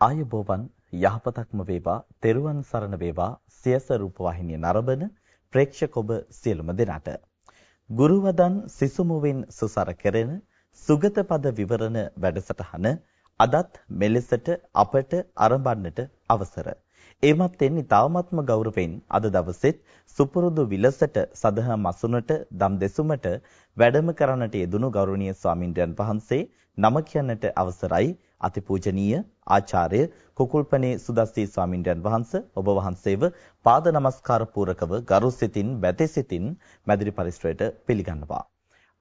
ආයුබෝවන් යහපතක්ම වේවා තෙරුවන් සරණ වේවා සියස රූපවාහිනිය නරඹන ප්‍රේක්ෂක ඔබ සියලුම දෙනාට ගුරුවදන් සිසුමුවින් සුසර කෙරෙන සුගත පද විවරණ වැඩසටහන අදත් මෙලෙසට අපට අරඹන්නට අවසර. එමත් එන්නේ තාමත්ම ගෞරවයෙන් අද දවසෙත් සුපුරුදු විලසට සදහම් අසුනට දම් දෙසුමට වැඩම කරන්නට යෙදුණු ගෞරවනීය ස්වාමින්ද්‍රයන් වහන්සේ නම කියන්නට අවසරයි අතිපූජනීය ආචාර්ය කුකුල්පනේ සුදස්සී ස්වාමින්වයන් වහන්සේ ඔබ වහන්සේව පාද නමස්කාර පූරකව ගරු සිතින් බැතෙසිතින් මැදිරි පරිශ්‍රයට පිළිගන්නවා.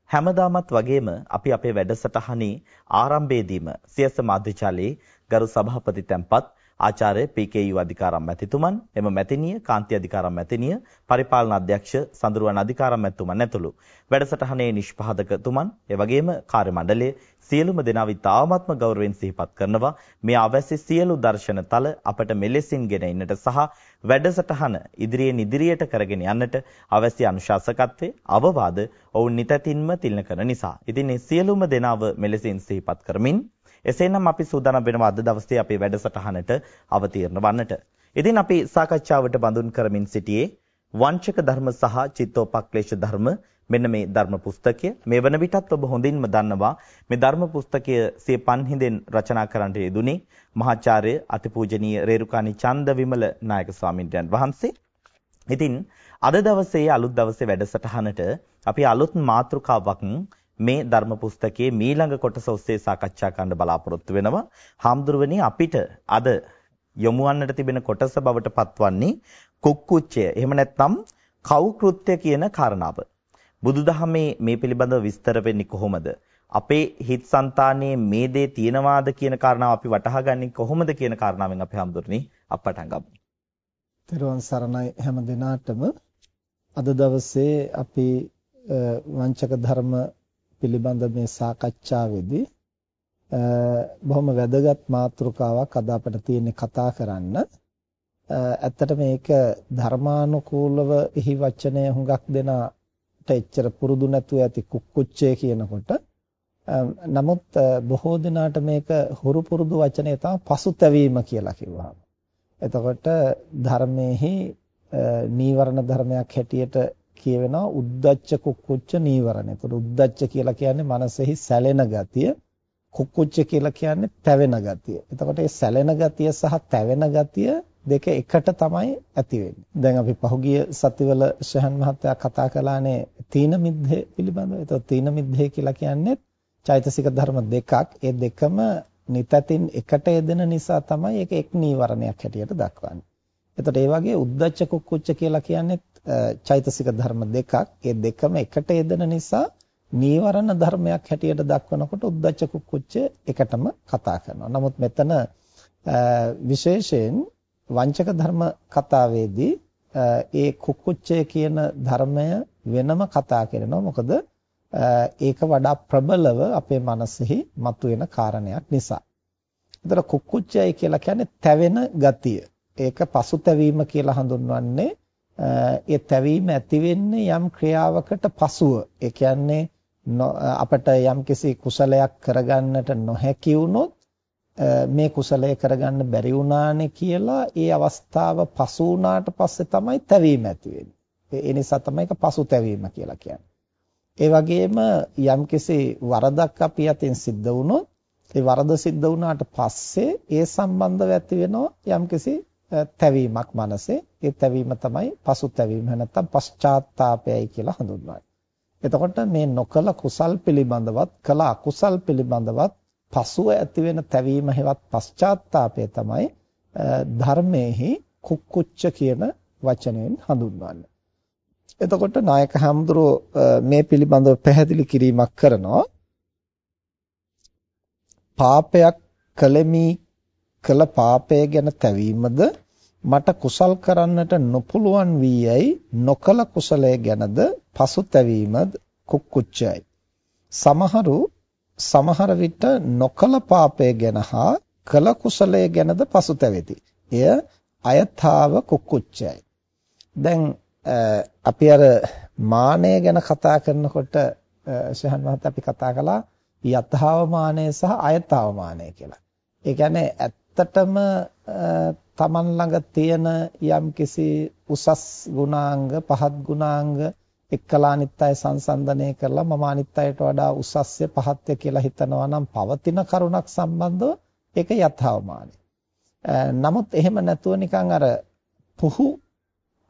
හැමදාමත් වගේම අපි අපේ වැඩසටහනේ ආරම්භයේදීම සියස මාධ්‍යචාලයේ ගරු සභාපති තැන්පත් ආචාර්ය පී.කේ.යු. අධිකාරම් මැතිතුමන් එම මැතිනිය කාන්ති අධිකාරම් මැතිනිය පරිපාලන අධ්‍යක්ෂ සඳරුවන් අධිකාරම් මැතිතුමන් ඇතුළු වැඩසටහනේ නිෂ්පාදකතුමන් එවැගේම කාර්ය මණ්ඩලයේ සියලුම දෙනා විතාමත්ම ගෞරවයෙන් සිහිපත් කරනවා මේ අවැසි සියලු දර්ශන තල අපට මෙලෙසින් ගෙන ඉන්නට සහ වැඩසටහන ඉදිරියෙන් ඉදිරියට කරගෙන යන්නට අවැසි අනුශාසකත්වයේ අවවාද ඔවුන් නිතැතින්ම තිලන කරන නිසා. ඉතින් මේ සියලුම දෙනාව මෙලෙසින් සිහිපත් කරමින් එසේනම් අපි සූදානම් වෙනවා අද දවසේ අපේ වැඩසටහනට අවතීර්ණ වන්නට. ඉතින් අපි සාකච්ඡාවට බඳුන් කරමින් සිටියේ වංචක ධර්ම සහ චිත්තෝපක්ලේශ ධර්ම මෙන්න මේ ධර්ම පුස්තකය මේ වන විටත් ඔබ හොඳින්ම දන්නවා මේ ධර්ම පුස්තකය සිය පන්හිඳෙන් රචනා කරන්නට යෙදුනේ මහාචාර්ය අතිපූජනීය රේරුකාණි චන්ද විමල නායක ස්වාමින්වයන් වහන්සේ. ඉතින් අද දවසේ අලුත් දවසේ වැඩසටහනට අපි අලුත් මාතෘකාවක් මේ ධර්ම පුස්තකයේ මීළඟ කොටස ඔස්සේ සාකච්ඡා කරන්න බලාපොරොත්තු වෙනවා. හාමුදුරුවනි අපිට අද යොමු වන්නට තිබෙන කොටස බවට පත්වන්නේ කුක්කුච්චය. එහෙම නැත්නම් කවුකෘත්‍ය කියන කාරණාව. බුදුදහමේ මේ පිළිබඳව විස්තර වෙන්නේ කොහොමද? අපේ හිත් సంతානයේ මේ දේ තියෙනවාද කියන කාරණාව අපි වටහාගන්නේ කොහොමද කියන කාරණාවෙන් අපි හඳුරන්නේ අපටන් ගමු. තෙරුවන් සරණයි හැම දිනාටම අද දවසේ අපි වංචක ධර්ම පිළිබඳ මේ සාකච්ඡාවේදී බොහොම වැදගත් මාතෘකාවක් අද අපිට තියෙන්නේ කතා කරන්න. ඇත්තට මේක ධර්මානුකූලව එහි වචනය හුඟක් දෙනාට එච්චර පුරුදු නැතුව ඇති කුක්කුච්චේ කියනකොට නමුත් බොහෝ දෙනාට මේක හුරු පුරුදු වචනය තමයි පසුතැවීම කියලා කිව්වහම. එතකොට ධර්මයේහි නීවරණ ධර්මයක් හැටියට කියවෙනවා උද්දච්ච කුක්කුච්ච නීවරණ. ඒතකොට උද්දච්ච කියලා කියන්නේ මනසෙහි සැලෙන ගතිය, කුක්කුච්ච කියලා කියන්නේ තැවෙන ගතිය. එතකොට මේ සැලෙන ගතිය සහ තැවෙන ගතිය දෙක එකට තමයි ඇති වෙන්නේ. දැන් අපි පහුගිය සතිවල ශහන් මහත්තයා කතා කළානේ තීන මිද්දේ පිළිබඳව. ඒතකොට තීන මිද්දේ කියලා කියන්නේ චෛතසික ධර්ම දෙකක්. ඒ දෙකම නිතතින් එකට යෙදෙන නිසා තමයි ඒක එක් නීවරණයක් හැටියට දක්වන්නේ. එතකොට ඒ වගේ උද්දච්ච කුක්කුච්ච කියලා කියන්නේ චෛතසික ධර්ම දෙකක්. ඒ දෙකම එකට යෙදෙන නිසා නීවරණ ධර්මයක් හැටියට දක්වනකොට උද්දච්ච කුක්කුච්ච එකටම කතා කරනවා. නමුත් මෙතන විශේෂයෙන් වංචක ධර්ම කතාවේදී ඒ කුක්කුච්චය කියන ධර්මය වෙනම කතා කරනවා. මොකද ඒක වඩා ප්‍රබලව අපේ මනසෙහි මතුවෙන කාරණයක් නිසා. ඒතර කුක්කුච්චය කියලා කියන්නේ තැවෙන ගතිය. ඒක පසුතැවීම කියලා හඳුන්වන්නේ ඒ තැවීම ඇති වෙන්නේ යම් ක්‍රියාවකට පසුව. ඒ කියන්නේ අපිට යම්කිසි කුසලයක් කරගන්නට නොහැකි වුණොත් මේ කුසලය කරගන්න බැරි වුණානේ කියලා ඒ අවස්ථාව පසු වුණාට පස්සේ තමයි තැවීම ඇති වෙන්නේ. ඒ නිසා තමයි ඒක පසුතැවීම කියලා කියන්නේ. ඒ වගේම යම්කිසි වරදක් අපි අතින් සිද්ධ වුණොත් ඒ වරද සිද්ධ වුණාට පස්සේ ඒ සම්බන්ධව ඇති වෙනවා යම්කිසි තැවීමක් මනසේ ඒ තැවීම තමයි පසුතැවීම නැත්නම් පශ්චාත්තාපයයි කියලා හඳුන්වන්නේ. එතකොට මේ නොකල කුසල් පිළිබඳවත් කළ අකුසල් පිළිබඳවත් පසුව ඇති වෙන තැවීම හෙවත් පශ්චාත්තාපය තමයි ධර්මයේහි කුක්කුච්ච කියන වචනයෙන් හඳුන්වන්නේ. එතකොට නායක හඳුරෝ මේ පිළිබඳව පැහැදිලි කිරීමක් කරනවා. පාපයක් කළෙමි කළ පාපය ගැන තැවීමද මට කුසල් කරන්නට නොපුළුවන් වී යයි නොකල කුසලය ගැනද පසුතැවීමද කුක්කුච්චයයි සමහරු සමහර විට නොකල පාපය ගැන හා කල කුසලය ගැනද පසුතැවෙති එය අයථාව කුක්කුච්චයයි දැන් අපි අර මානය ගැන කතා කරනකොට ශහන් මහත්තයා අපි කතා කළා යථාව මානය සහ අයථාව මානය කියලා. ඒ කියන්නේ ඇත්තටම තමන් ළඟ තියෙන යම්කිසි උසස් ගුණාංග පහත් ගුණාංග එක්කලා අනිත් අය සංසන්දනය කරලා මම අනිත් අයට වඩා උසස්ය පහත්ය කියලා හිතනවා නම් පවතින කරුණක් සම්බන්ධව ඒක යථාමානයි. නමුත් එහෙම නැතුව නිකන් අර පුහු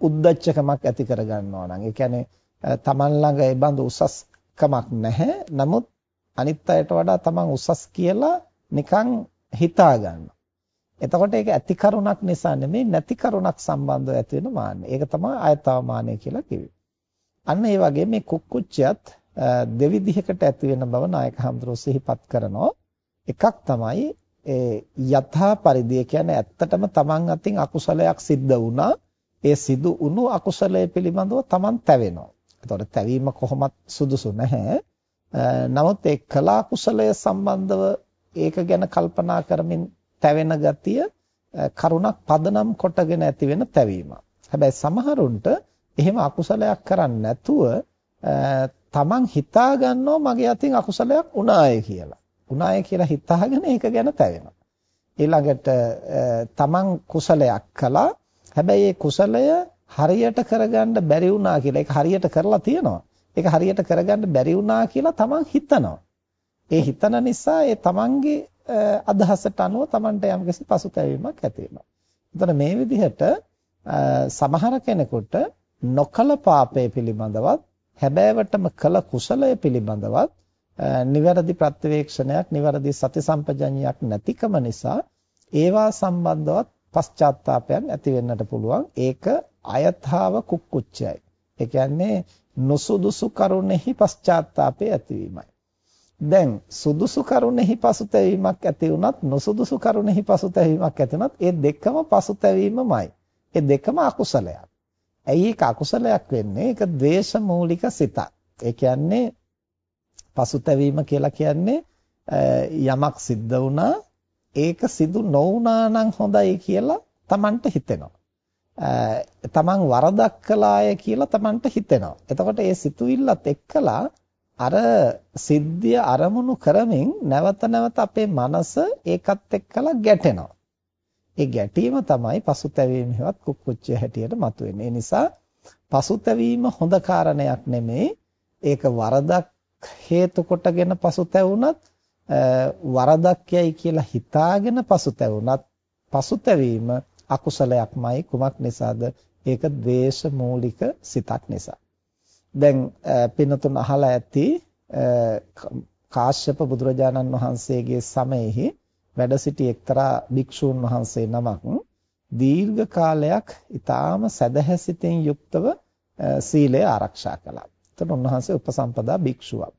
උද්දච්චකමක් ඇති කරගන්නවා නම් ඒ කියන්නේ තමන් ළඟ ඒ බඳු උසස්කමක් නැහැ. නමුත් අනිත් අයට වඩා තමන් උසස් කියලා නිකන් හිතා ගන්නවා. එතකොට ඒක ඇති කරුණක් නිසා නෙමෙයි නැති කරුණක් සම්බන්ධව ඇති වෙන මාන්නය. ඒක තමයි ආයතවමානය කියලා කිව්වේ. අන්න ඒ වගේ මේ කුක්කුච්චයත් දෙවිධයකට ඇති වෙන බව නායක හඳුරෝ සිහිපත් කරනවා. එකක් තමයි ඒ යථා පරිදි කියන්නේ ඇත්තටම තමන් අතින් අකුසලයක් සිද්ධ වුණා. ඒ සිදු වුණු අකුසලයේ පිළිබඳව තමන් තැවෙනවා. එතකොට තැවීම කොහොමත් සුදුසු නැහැ. නමුත් ඒ කලා කුසලය සම්බන්ධව ඒක ගැන කල්පනා කරමින් තැවෙන ගතිය කරුණක් පදනම් කොටගෙන ඇති වෙන තැවීමක්. හැබැයි සමහරුන්ට එහෙම අකුසලයක් කරන්නේ නැතුව තමන් හිතා ගන්නවා මගේ අතින් අකුසලයක් වුණාය කියලා. වුණාය කියලා හිතාගෙන ඒක ගැන තැවෙනවා. ඊළඟට තමන් කුසලයක් කළා. හැබැයි ඒ කුසලය හරියට කරගන්න බැරි වුණා කියලා. ඒක හරියට කරලා තියෙනවා. ඒක හරියට කරගන්න බැරි වුණා කියලා තමන් හිතනවා. ඒ හිතන නිසා ඒ තමන්ගේ අදහසට අනුව තමන්ට යම්කිසි පසුතැවීමක් ඇති වෙනවා. එතන මේ විදිහට සමහර කෙනෙකුට නොකල පාපය පිළිබඳවත් හැබෑවටම කළ කුසලය පිළිබඳවත් නිවැරදි ප්‍රත්‍යවේක්ෂණයක් නිවැරදි සති සම්පජඤ්ඤයක් නැතිකම නිසා ඒවා සම්බන්ධවත් පශ්චාත්තාවපයන් ඇති වෙන්නට පුළුවන්. ඒක අයථාව කුක්කුච්චයයි. ඒ කියන්නේ නොසුදුසු කරුණෙහි පශ්චාත්තාපය ඇතිවීමයි. දැන් සුදුසු කරුණෙහි පසුතැවීමක් ඇති වුණත් නොසුදුසු කරුණෙහි පසුතැවීමක් ඇති වුණත් ඒ දෙකම පසුතැවීමමයි. ඒ දෙකම අකුසලයක්. ඇයි ඒක අකුසලයක් වෙන්නේ? ඒක ද්වේෂ මූලික සිතක්. ඒ කියන්නේ පසුතැවීම කියලා කියන්නේ යමක් සිද්ධ වුණා ඒක සිදු නොවුණා නම් හොඳයි කියලා Tamanට හිතෙනවා. තමන් වරදක් කළාය කියලා Tamanට හිතෙනවා. එතකොට ඒ සිතුවිල්ලත් එක්කලා අර සිද්ධිය අරමුණු කරමින් නැවත නැවත අපේ මනස ඒකත් එක්කලා ගැටෙනවා. ඒ ගැටීම තමයි පසුතැවීම හෙවත් කුක්කුච්චය හැටියට මතුවෙන්නේ. ඒ නිසා පසුතැවීම හොඳ කාරණයක් නෙමෙයි. ඒක වරදක් හේතු කොටගෙන පසුතැවුනත් වරදක් යයි කියලා හිතාගෙන පසුතැවුනත් පසුතැවීම අකුසලයක්මයි කුමක් නිසාද? ඒක ද්වේෂ මූලික සිතක් නිසා. දැන් පින්නතුන් අහලා ඇති කාශ්‍යප බුදුරජාණන් වහන්සේගේ සමයේහි වැඩ සිටි එක්තරා භික්ෂූන් වහන්සේ නමක් දීර්ඝ කාලයක් ඊටාම සදහැසිතින් යුක්තව සීලය ආරක්ෂා කළා. එතකොට උන්වහන්සේ උපසම්පදා භික්ෂුවක්.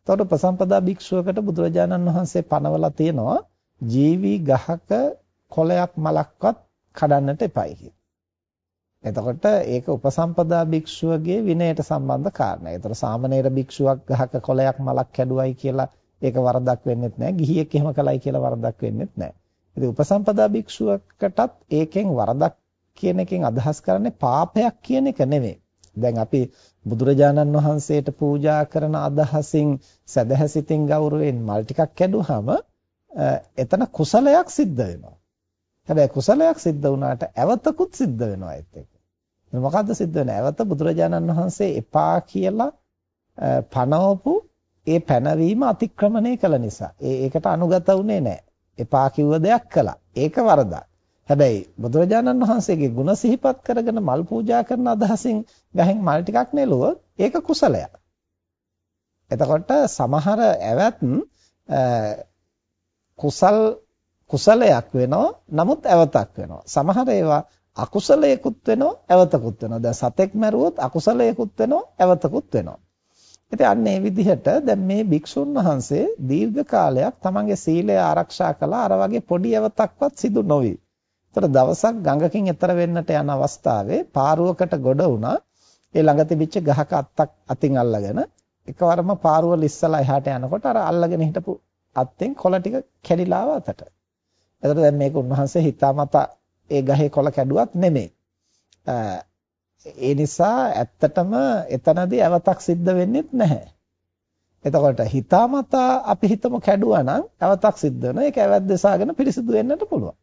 එතකොට උපසම්පදා භික්ෂුවකට බුදුරජාණන් වහන්සේ පනවලා තියෙනවා ජීවි ගහක කොළයක් මලක්වත් කඩන්නට එපයි කියලා. එතකොට ඒක උපසම්පදා භික්ෂුවගේ විනයට සම්බන්ධ කාරණා. ඒතර සාමණේර භික්ෂුවක් ගහක කොළයක් මලක් කැඩුවයි කියලා ඒක වරදක් වෙන්නෙත් නැහැ. ගිහියෙක් එහෙම කළයි කියලා වරදක් වෙන්නෙත් නැහැ. ඉතින් උපසම්පදා භික්ෂුවකටත් ඒකෙන් වරදක් කියන එකෙන් අදහස් කරන්නේ පාපයක් කියන එක නෙමෙයි. දැන් අපි බුදුරජාණන් වහන්සේට පූජා කරන අදහසින් සදහැසිතින් ගෞරවයෙන් මල් ටිකක් කැඩුවාම එතන කුසලයක් සිද්ධ වෙනවා. හැබැයි කුසලයක් සිද්ධ වුණාට ඇවතකුත් සිද්ධ වෙනවා ඒත් මොකද්ද සිද්ධ වෙන්නේ? ඇවත බුදුරජාණන් වහන්සේ එපා කියලා පනවපු ඒ පැනවීම අතික්‍රමණය කළ නිසා. ඒ ඒකට අනුගත වුණේ නැහැ. එපා කිව්ව දෙයක් කළා. ඒක වරදක්. හැබැයි බුදුරජාණන් වහන්සේගේ ගුණ සිහිපත් කරගෙන මල් පූජා කරන අදහසින් ගහෙන් මල් ටිකක් නෙළුවොත් ඒක කුසලයක්. එතකොට සමහර ඇවත් කුසල් කුසලයක් වෙනවා නමුත් ඇවතක් වෙනවා. සමහර ඒවා අකුසලයකුත් වෙනවා ඇවතකුත් වෙනවා. දැන් සතෙක් මැරුවොත් අකුසලයකුත් වෙනවා ඇවතකුත් වෙනවා. ඉතින් අන්න ඒ විදිහට දැන් මේ භික්ෂුන් වහන්සේ දීර්ඝ කාලයක් තමන්ගේ සීලය ආරක්ෂා කළා අර වගේ පොඩි ඇවතක්වත් සිදු නොවි. ඒතර දවසක් ගඟකින් එතර වෙන්නට යන අවස්ථාවේ පාරුවකට ගොඩ වුණා. ඒ ළඟ තිබිච්ච ගහක අත්තක් අතින් අල්ලගෙන එකවරම පාරුව ලිස්සලා එහාට යනකොට අර අල්ලගෙන හිටපු අත්තෙන් කොළ ටික කැඩිලා ආව අතට. එතකොට දැන් මේක උන්වහන්සේ හිතාමතා ඒ ගහේ කොළ කැඩුවත් නෙමෙයි. ඒ නිසා ඇත්තටම එතනදී අවතක් සිද්ධ වෙන්නේත් නැහැ. එතකොට හිතාමතා අපි හිතමු කැඩුවා නම් අවතක් සිද්ධ වෙනවා. ඒක ඇවැද්දසාගෙන පිරිසිදු වෙන්නට පුළුවන්.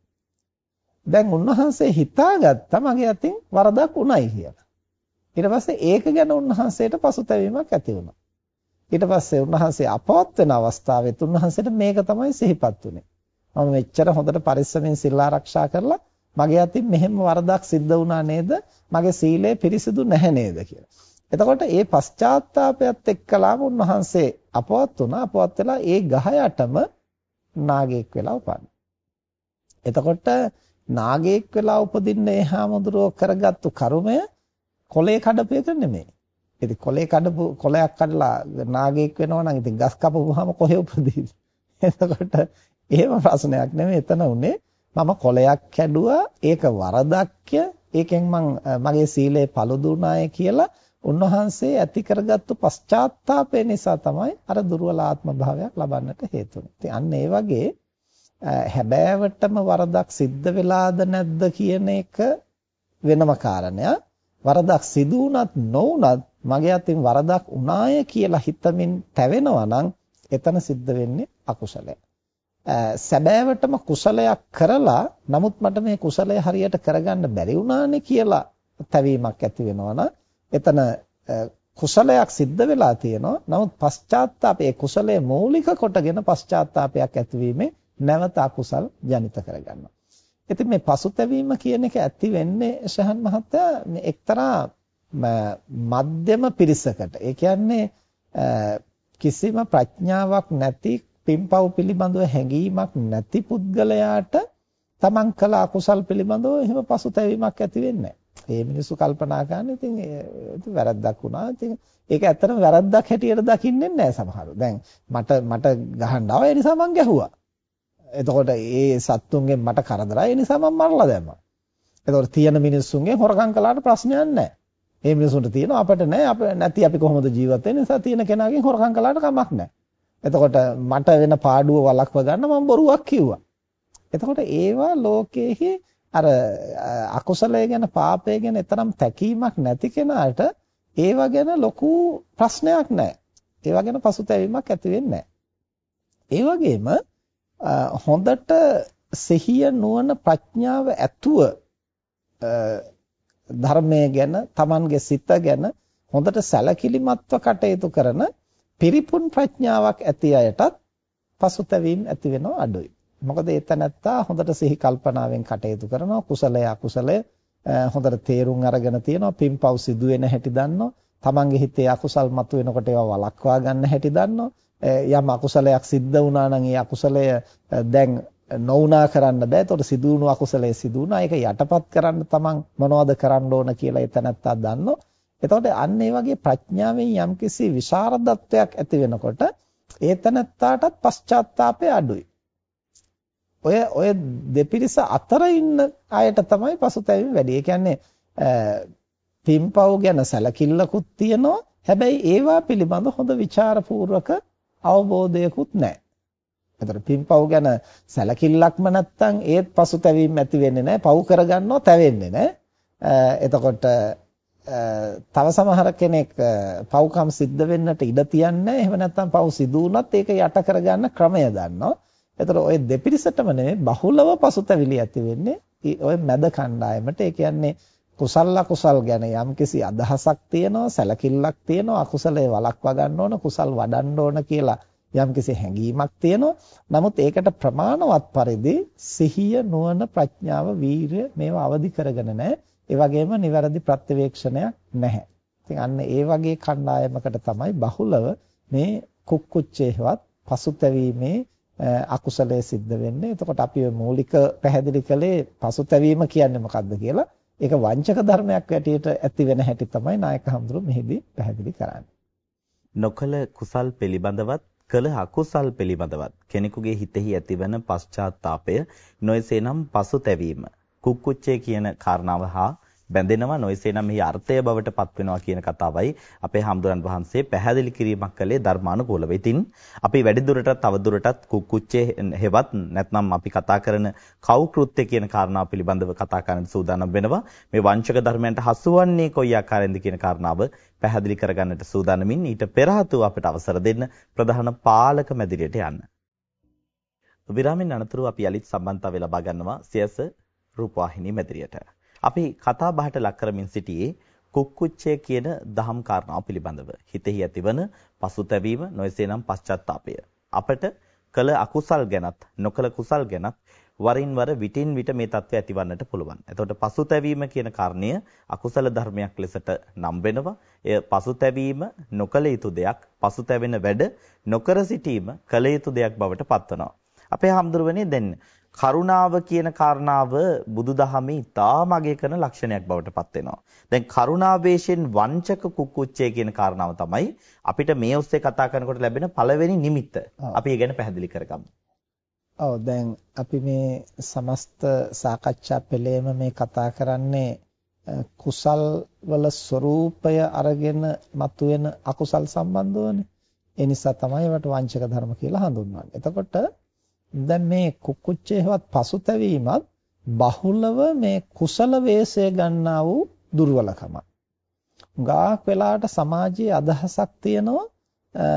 දැන් උන්වහන්සේ හිතාගත්තා මගේ අතින් වරදක් උණයි කියලා. ඊට පස්සේ ඒක ගැන උන්වහන්සේට පසුතැවීමක් ඇති වුණා. ඊට පස්සේ උන්වහන්සේ අපවත් වෙන අවස්ථාවෙත් උන්වහන්සේට මේක තමයි සිහිපත් වුනේ. මම මෙච්චර හොඳට පරිස්සමෙන් සිල් ආරක්ෂා කරලා මගේ අතින් මෙහෙම වරදක් සිද්ධ වුණා නේද? මගේ සීලය පිරිසිදු නැහැ නේද කියලා. එතකොට ඒ පශ්චාත්තාපයත් එක්කලාම උන්වහන්සේ අපවත් වුණා. අපවත් වෙලා ඒ ගහ යටම නාගයෙක් වෙලා උපන්නා. එතකොට නාගයෙක් වෙලා උපදින්න එහාමුදුරෝ කරගත්තු කර්මය කොලේ කඩපු එක නෙමෙයි. ඉතින් කොලේ කඩපු කොලයක් කඩලා නාගයෙක් වෙනවා නම් ඉතින් ගස් කපපුවාම කොහෙ උපදීද? එතකොට එහෙම ප්‍රශ්නයක් නෙමෙයි එතන උනේ මම කොලයක් කැඩුවා ඒක වරදක්ය ඒකෙන් මං මගේ සීලය paludunaය කියලා උන්වහන්සේ ඇති කරගත්තු පශ්චාත්තාපය නිසා තමයි අර දුර්වල ආත්ම භාවයක් ලබන්නට හේතුනේ. ඉතින් අන්න ඒ වගේ හැබෑවටම වරදක් සිද්ධ වෙලාද නැද්ද කියන එක වෙනම කාරණයක්. වරදක් සිදු වුණත් නොවුණත් මගේ අතින් වරදක් වුණාය කියලා හිතමින් තැවෙනවා නම් එතන සිද්ධ වෙන්නේ අකුසලය. සැබෑවටම කුසලයක් කරලා නමුත් මට මේ කුසලය හරියට කරගන්න බැරි වුණානේ කියලා තැවීමක් ඇති වෙනවා එතන කුසලයක් සිද්ධ වෙලා තියෙනවා. නමුත් පශ්චාත්තාපයේ කුසලයේ මූලික කොටගෙන පශ්චාත්තාපයක් ඇතිවීමේ නැවත අකුසල් ජනිත කරගන්නවා. ඉතින් මේ පසුතැවීම කියන එක ඇති වෙන්නේ ශහන් මහත්තයා මේ එක්තරා මධ්‍යම පිරිසකට. ඒ කියන්නේ කිසිම ප්‍රඥාවක් නැති පින්පව් පිළිබඳව හැඟීමක් නැති පුද්ගලයාට තමන් කළ අකුසල් පිළිබඳව එහෙම පසුතැවීමක් ඇති වෙන්නේ නැහැ. මිනිස්සු කල්පනා කරන්නේ ඉතින් ඉතින් වැරද්දක් වුණා. ඉතින් ඒක ඇත්තටම වැරද්දක් හැටියට දකින්නේ නැහැ සමහරව. දැන් මට මට ගහන්න ආවා ඒ නිසා මං ගැහුවා. එතකොට ඒ සත්තුන්ගෙන් මට කරදරයි. ඒ නිසා මම මරලා දැම්මා. එතකොට තියෙන මිනිස්සුන්ගෙන් හොරකම් කළාට ප්‍රශ්නයක් නැහැ. මේ මිනිසුන්ට තියෙනවා අපිට නැහැ. අප නැති අපි කොහොමද ජීවත් වෙන්නේ? නිසා තියෙන කෙනාගෙන් හොරකම් කළාට කමක් නැහැ. එතකොට මට වෙන පාඩුව වළක්ව ගන්න මම බොරුවක් කිව්වා. එතකොට ඒවා ලෝකයේහි අර අකුසලය ගැන පාපය ගැන තරම් තැකීමක් නැති කෙනාට ඒවා ගැන ලොකු ප්‍රශ්නයක් නැහැ. ඒවා ගැන පසුතැවීමක් ඇති වෙන්නේ නැහැ. ඒ වගේම හොඳට සිහිය නුවණ ප්‍රඥාව ඇතුව ධර්මය ගැන Tamanගේ සිත ගැන හොඳට සැලකිලිමත්ව කටයුතු කරන පිරිපුන් ප්‍රඥාවක් ඇති අයටත් පසුතැවීම ඇති වෙනව අඩුයි. මොකද ඒ තැනත්තා හොඳට සිහි කල්පනාවෙන් කටයුතු කරනවා කුසලය අකුසලය හොඳට තේරුම් අරගෙන තියෙනවා පින්පව් සිදු වෙන හැටි දන්නවා තමන්ගේ හිතේ අකුසල් මතුවෙනකොට ඒවා වළක්වා ගන්න හැටි දන්නවා යම් අකුසලයක් සිද්ධ වුණා නම් ඒ අකුසලය දැන් නොවුනා කරන්න බෑ. ඒතකොට සිදු වුණු අකුසලයේ සිදු වුණා. ඒක යටපත් කරන්න තමන් මොනවද කරන්න ඕන කියලා එතනත්තා දන්නෝ. එතකොට අන්න ඒ වගේ ප්‍රඥාවෙන් යම්කිසි විශාරදත්වයක් ඇති වෙනකොට ඒතනත්තාටත් පශ්චාත්තාපය අඩුයි. ඔය ඔය දෙපිරිස අතර ඉන්න අයට තමයි පසුතැවීම වැඩි. ඒ කියන්නේ පිම්පව් ගැන සැලකිල්ලකුත් තියෙනවා. හැබැයි ඒවා පිළිබඳ හොඳ ਵਿਚාරපූර්වක අවබෝධයකුත් නැහැ. එතකොට පින්පව් ගැන සැලකිල්ලක්ම නැත්තම් ඒත් පසුතැවීම ඇති වෙන්නේ නැහැ. පව් කරගන්නව තැවෙන්නේ නැහැ. එතකොට තව සමහර කෙනෙක් පව්කම් සිද්ධ වෙන්නට ඉඩ තියන්නේ එහෙම නැත්නම් පව් සිදු වුණත් ඒක යට කරගන්න ක්‍රමය දන්නවා. ඒතර ඔය දෙපිරිසටම නෙමෙයි බහුලව පසුතැවිලි ඇති වෙන්නේ ඔය මැද කණ්ඩායමට. ඒ කියන්නේ කුසල් අකුසල් ගැන යම්කිසි අදහසක් තියෙනවා, සැලකිල්ලක් තියෙනවා, අකුසලේ වළක්වා ගන්න ඕන, කුසල් වඩන්න ඕන කියලා යම්කිසි හැඟීමක් තියෙනවා. නමුත් ඒකට ප්‍රමාණවත් පරිදි සිහිය, නුවණ, ප්‍රඥාව, වීරය මේවා අවදි කරගෙන නැහැ. ඒ වගේම නිවැරදි ප්‍රත්‍යවේක්ෂණයක් නැහැ. ඉතින් අන්න ඒ වගේ කණ්ඩායමකට තමයි බහුලව මේ කුක්කුච්චේවත් පසුතැවීමේ අකුසලයේ සිද්ධ වෙන්නේ. එතකොට අපි මූලික පැහැදිලි කළේ පසුතැවීම කියන්නේ මොකක්ද කියලා. ඒක වංචක ධර්මයක් ඇටියට ඇති වෙන හැටි තමයි නායක හඳුරු මෙහිදී පැහැදිලි කරන්නේ. නොකල කුසල් පිළිබඳවත් කළ අකුසල් පිළිබඳවත් කෙනෙකුගේ හිතෙහි ඇතිවන පශ්චාත්තාපය නොයසේනම් පසුතැවීම. කුක්කුච්චේ කියන කාරණාව හා බැඳෙනවා නොයසේනම් මෙහි අර්ථය බවට පත් වෙනවා කියන කතාවයි අපේ හාමුදුරන් වහන්සේ පැහැදිලි කිරීමක් කළේ ධර්මානුකූලව. ඉතින් අපි වැඩිදුරටත් තවදුරටත් කුක්කුච්චේ හෙවත් නැත්නම් අපි කතා කරන කව් කෘත්‍ය කියන කාරණාව පිළිබඳව කතා කරන්න සූදානම් වෙනවා. මේ වංචක ධර්මයන්ට හසුවන්නේ කොයි ආකාරයෙන්ද කියන කාරණාව පැහැදිලි කරගන්නට සූදානමින් ඊට පෙර අපිට අවසර දෙන්න ප්‍රධාන පාලක මැදිරියට යන්න. විරාමෙන් අනතුරු අපි යලිත් සම්බන්ධතාවය ලබා ගන්නවා සියස රූපවාහිනී මැදිරියට. අපි කතා බහට ලක් කරමින් සිටියේ කුක්කුච්චය කියන දහම් කාරණාව පිළිබඳව. හිතෙහි ඇතිවන පසුතැවීම නොයසේනම් පශ්චාත්තාපය. අපට කළ අකුසල් ගැනත් නොකළ කුසල් ගැනත් වරින් වර විටින් විට මේ தත්ත්වය ඇතිවන්නට පුළුවන්. එතකොට පසුතැවීම කියන කාරණය අකුසල ධර්මයක් ලෙසට නම් වෙනවා. එය පසුතැවීම නොකළ යුතු දෙයක්, පසුතැවෙන වැඩ නොකර සිටීම කළ යුතු දෙයක් බවට පත්වනවා. අපේ හැඳුරුවනේ දැන් කරුණාව කියන කාරණාව බුදුදහමේ ඉතාම අගය කරන ලක්ෂණයක් බවට පත් වෙනවා. දැන් කරුණාවේශයෙන් වංචක කුක්කුච්චය කියන කාරණාව තමයි අපිට මේ ඔස්සේ කතා කරනකොට ලැබෙන පළවෙනි නිමිත්ත. අපි ඒ ගැන පැහැදිලි කරගමු. ඔව් දැන් අපි මේ සමස්ත සාකච්ඡා පෙළේම මේ කතා කරන්නේ කුසල් වල ස්වરૂපය අරගෙන මතුවෙන අකුසල් සම්බන්ධවනේ. ඒ නිසා තමයි ඒවට වංචක ධර්ම කියලා හඳුන්වන්නේ. එතකොට දැන් මේ කුක්කුච්චේවත් පසුතැවීමත් බහුලව මේ කුසල වේශය ගන්නා වූ දුර්වලකම. ගාක් වෙලාවට සමාජයේ අදහසක් තියෙනවා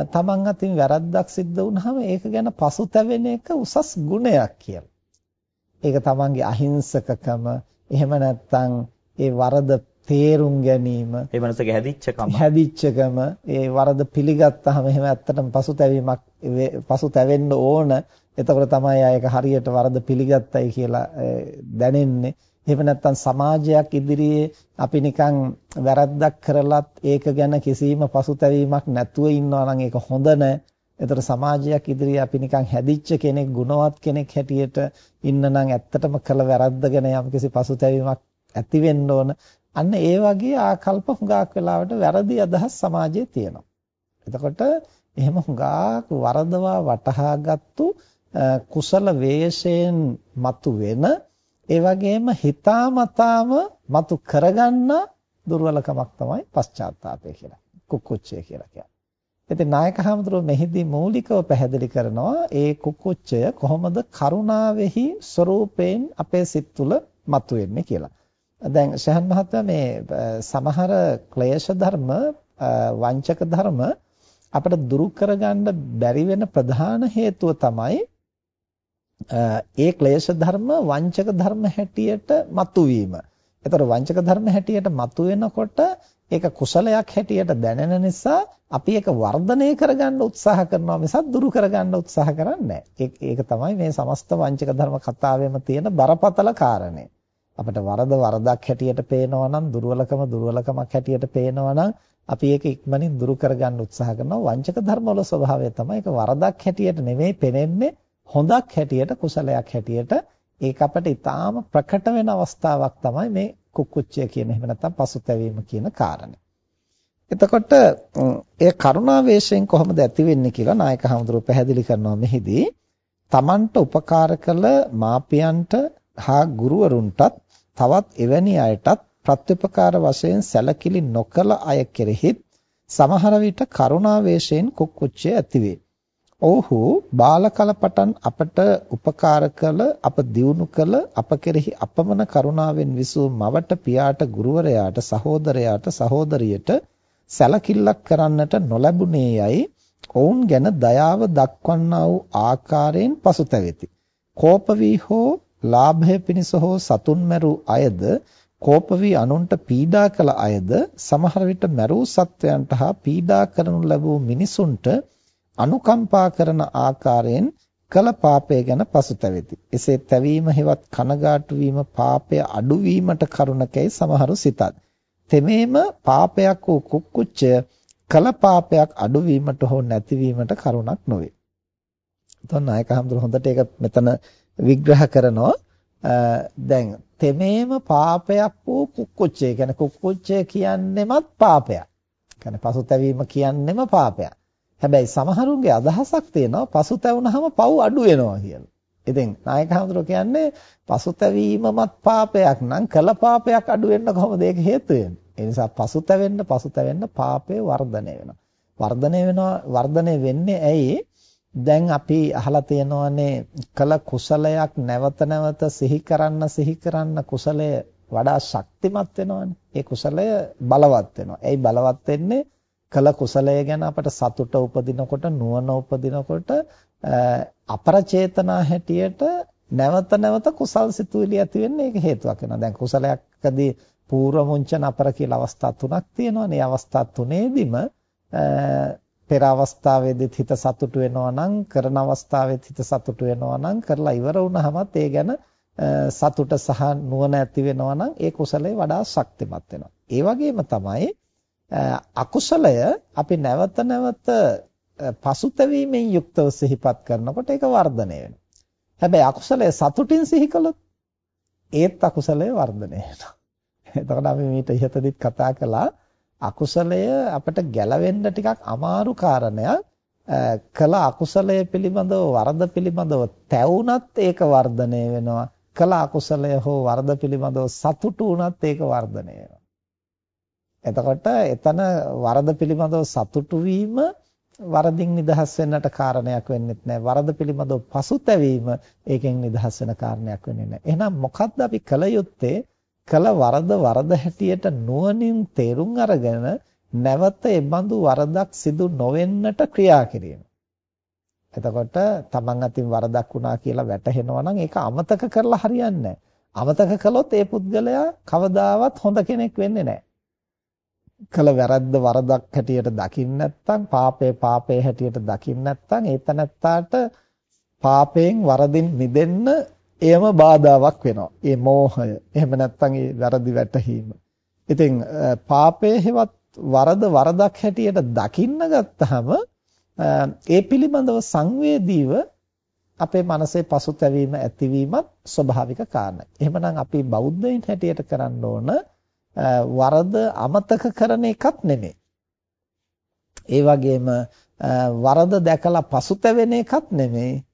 තමන් අතින් වැරද්දක් සිද්ධ වුනහම ඒක ගැන පසුතැවෙන එක උසස් ගුණයක් කියලා. ඒක තමන්ගේ අහිංසකකම එහෙම නැත්නම් ඒ වරද තේරුම් ගැනීම ඒ මනසගේ හැදිච්චකම හැදිච්චකම ඒ වරද පිළිගත්තාම එහෙම ඇත්තටම පසුතැවීමක් පසුතැවෙන්න ඕන එතකොට තමයි ආයක හරියට වරද පිළිගත්තයි කියලා දැනෙන්නේ. එහෙම නැත්නම් සමාජයක් ඉදිරියේ අපි නිකන් වැරද්දක් කරලත් ඒක ගැන කිසිම පසුතැවීමක් නැතුව ඉන්නවා නම් ඒක හොඳ නැහැ. එතකොට සමාජයක් ඉදිරියේ අපි නිකන් හැදිච්ච කෙනෙක් ගුණවත් කෙනෙක් හැටියට ඉන්න නම් ඇත්තටම කළ වැරද්ද ගැන යම්කිසි පසුතැවීමක් ඇති වෙන්න ඕන. අන්න ඒ වගේ ආකල්ප හුඟක් වෙලාවට වැරදි අදහස් සමාජයේ තියෙනවා. එතකොට එහෙම හුඟක් වරදවා වටහාගත්තු කුසල වේශයෙන් මතු වෙන ඒ වගේම හිතාමතාම මතු කරගන්න දුර්වලකමක් තමයි පශ්චාත්තාපය කියලා. කුක්කුච්චය කියලා කියන්නේ. ඉතින් නායක හඳුරෝ මෙහිදී මූලිකව පැහැදිලි කරනවා ඒ කුක්කුච්චය කොහොමද කරුණාවෙහි ස්වરૂපයෙන් අපේ සිත් තුළ මතුවෙන්නේ කියලා. දැන් ශහන් මහත්තයා මේ සමහර ක්ලේශ ධර්ම වංචක ධර්ම අපිට දුරු කරගන්න බැරි වෙන ප්‍රධාන හේතුව තමයි ඒ ක්ලේශ ධර්ම වංචක ධර්ම හැටියට මතුවීම. ඒතර වංචක ධර්ම හැටියට මතුවෙනකොට ඒක කුසලයක් හැටියට දැනෙන නිසා අපි ඒක වර්ධනය කරගන්න උත්සාහ කරනවා මිසක් දුරු කරගන්න උත්සාහ කරන්නේ ඒක තමයි මේ සමස්ත වංචක ධර්ම කතාවෙම තියෙන බරපතල කාරණේ. අපිට වරද වරදක් හැටියට පේනවා නම් දුර්වලකම දුර්වලකමක් හැටියට පේනවා නම් අපි ඒක ඉක්මනින් දුරු කරගන්න උත්සාහ කරනවා වංචක ධර්ම වල ස්වභාවය තමයි ඒක වරදක් හැටියට නෙමෙයි පෙනෙන්නේ හොඳක් හැටියට කුසලයක් හැටියට ඒක අපිට ඊටාම ප්‍රකට වෙන අවස්ථාවක් තමයි මේ කුක්කුච්චය කියන එහෙම නැත්නම් පසුතැවීම කියන කාරණය. එතකොට ඒ කරුණාවේශයෙන් කොහොමද ඇති වෙන්නේ කියලා නායක හඳුරු පැහැදිලි කරනවා මෙහිදී. Tamanට උපකාර කළ මාපියන්ට හා ගුරුවරුන්ටත් තවත් එවැනි අයටත් ප්‍රත්‍යපකාර වශයෙන් සැලකිලි නොකල අය කෙරෙහිත් සමහර විට කරුණාවේශයෙන් කුක්කුච්චය ඇතිවේ. ඔව්හු බාල කලපටන් අපට උපකාර කළ අප දියුණු කළ අප කෙරෙහි අපමණ කරුණාවෙන් විසූ මවට පියාට ගුරුවරයාට සහෝදරයාට සහෝදරියට සැලකිල්ලක් කරන්නට නොලැබුණේ යයි ඔවුන් ගැන දයාව දක්වන්නා වූ ආකාරයෙන් පසුතැවෙති. කෝප වී හෝ ලාභය පිණිස හෝ සතුන් මැරු අයද කෝප වී අනුන්ට පීඩා කළ අයද සමහර විට මැරූ සත්වයන්ට හා පීඩා කරනු ලැබූ මිනිසුන්ට අනුකම්පා කරන ආකාරයෙන් කළ පාපය ගැන පසුතැවෙති. එසේ තැවීම හෙවත් කනගාටු වීම පාපය අඩුවීමට කරුණකයි සමහරු සිතත්. තෙමේම පාපයක් වූ කුක්කුච්චය කළ පාපයක් අඩුවීමට හෝ නැතිවීමට කරුණක් නොවේ. එතකොට නායක හඳුර හොඳට ඒක මෙතන විග්‍රහ කරනවා. දැන් තෙමේම පාපයක් වූ කුක්කුච්චය. කියන්නේ කුක්කුච්චය කියන්නෙමත් පාපයක්. කියන්නේ පසුතැවීම කියන්නෙම පාපයක්. හැබැයි සමහරුන්ගේ අදහසක් තියෙනවා පසුතැවුනහම පව් අඩු වෙනවා කියලා. ඉතින් නායක හඳුර කියන්නේ පසුතැවීමමත් පාපයක් නම් කළ පාපයක් අඩු වෙන්න කොහොමද ඒක හේතු වෙන්නේ? ඒ නිසා පසුතැවෙන්න පසුතැවෙන්න පාපය වර්ධනය වෙනවා. වර්ධනය වෙනවා වර්ධනය වෙන්නේ ඇයි? දැන් අපි අහලා තියෙනවානේ කළ කුසලයක් නැවත නැවත සිහි කරන්න සිහි කරන්න කුසලය වඩා ශක්තිමත් වෙනවානේ. ඒ කුසලය බලවත් වෙනවා. ඒයි බලවත් වෙන්නේ කළ කුසලය ගැන අපට සතුට උපදිනකොට නුවණ උපදිනකොට අපරචේතනා හැටියට නැවත නැවත කුසල් සිතුවිලි ඇති වෙන්නේ ඒක හේතුවක් වෙනවා. දැන් කුසලයක්කදී పూర్ව මුංචන අපර කියලා අවස්ථා තුනක් තියෙනවා. මේ අවස්ථා තුනේදීම පෙර අවස්ථාවේදීත් හිත සතුටු වෙනවා නම් කරන අවස්ථාවේත් හිත සතුටු වෙනවා නම් කරලා ඉවර වුණාමත් ඒ ගැන සතුට සහ නුවණ ඇති වෙනවා නම් ඒ කුසලය වඩා ශක්තිමත් වෙනවා. ඒ වගේම තමයි අකුසලය අපි නැවත නැවත පසුතැවීමෙන් යුක්තව සිහිපත් කරනකොට ඒක වර්ධනය වෙනවා. හැබැයි අකුසලය සතුටින් සිහි කළොත් ඒත් අකුසලය වර්ධනය වෙනවා. එතකොට අපි මීට ඉහතදිත් කතා කළා අකුසලය අපිට ගැලවෙන්න ටිකක් අමාරු කාරණයක්. කළ අකුසලය පිළිබඳව වරද පිළිබඳව තැවුනත් ඒක වර්ධනය වෙනවා. කළ අකුසලය හෝ වරද පිළිබඳව සතුටු වුණත් ඒක වර්ධනය වෙනවා. එතකොට එතන වරද පිළිබඳව සතුටු වීම වරදින් නිදහස් වෙන්නට කාරණයක් වෙන්නේ නැහැ. වරද පිළිබඳව පසුතැවීම ඒකෙන් නිදහස් වෙන කාරණයක් වෙන්නේ නැහැ. එහෙනම් මොකද්ද අපි කළ යුත්තේ? කළ වරද වරද හැටියට නුවණින් තේරුම් අරගෙන නැවත ඒ බඳු වරදක් සිදු නොවෙන්නට ක්‍රියා කිරීම. එතකොට තමන් අතින් වරදක් වුණා කියලා වැටහෙනවා නම් ඒක අමතක කරලා හරියන්නේ නැහැ. අමතක කළොත් ඒ පුද්ගලයා කවදාවත් හොඳ කෙනෙක් වෙන්නේ නැහැ. කළ වැරද්ද වරදක් හැටියට දකින්න නැත්නම් පාපේ පාපේ හැටියට දකින්න නැත්නම් ඒ තනත්තාට පාපයෙන් වරදින් මිදෙන්න එයම බාධාවක් වෙනවා. ඒ මෝහය. එහෙම නැත්නම් ඒ වැරදි වැටහීම. ඉතින් පාපයේ හෙවත් වරද වරදක් හැටියට දකින්න ගත්තාම ඒ පිළිබඳව සංවේදීව අපේ මනසේ පසුතැවීම ඇතිවීමත් ස්වභාවික කාරණයි. එහෙමනම් අපි බෞද්ධයින් හැටියට කරන්න ඕන වරද අමතක කරන එකක් නෙමෙයි. ඒ වගේම වරද දැකලා පසුතැවෙන එකක් නෙමෙයි.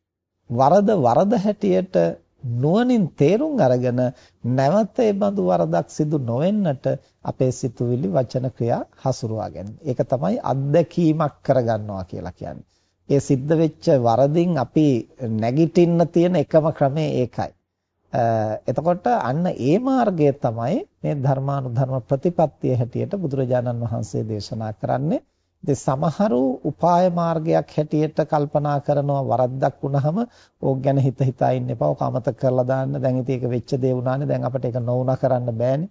වරද වරද හැටියට නුවණින් තේරුම් අරගෙන නැවත ඒ බඳු වරදක් සිදු නොවෙන්නට අපේ සිතුවිලි වචන ක්‍රියා හසුරුවා ගැනීම. ඒක තමයි අත්දැකීමක් කරගන්නවා කියලා කියන්නේ. ඒ සිද්ධ වෙච්ච වරදින් අපි නැගිටින්න තියෙන එකම ක්‍රමය ඒකයි. එතකොට අන්න ඒ මාර්ගය තමයි මේ ධර්මානුධර්ම ප්‍රතිපත්තිය හැටියට බුදුරජාණන් වහන්සේ දේශනා කරන්නේ. ඉතින් සමහරු උපාය මාර්ගයක් හැටියට කල්පනා කරනවා වරද්දක් වුණාම ඕක ගැන හිත හිතා ඉන්න එපා. ඕක අමතක කරලා දාන්න. දැන් ඉතින් ඒක වෙච්ච දේ වුණානේ. දැන් අපිට ඒක නොවුනා කරන්න බෑනේ.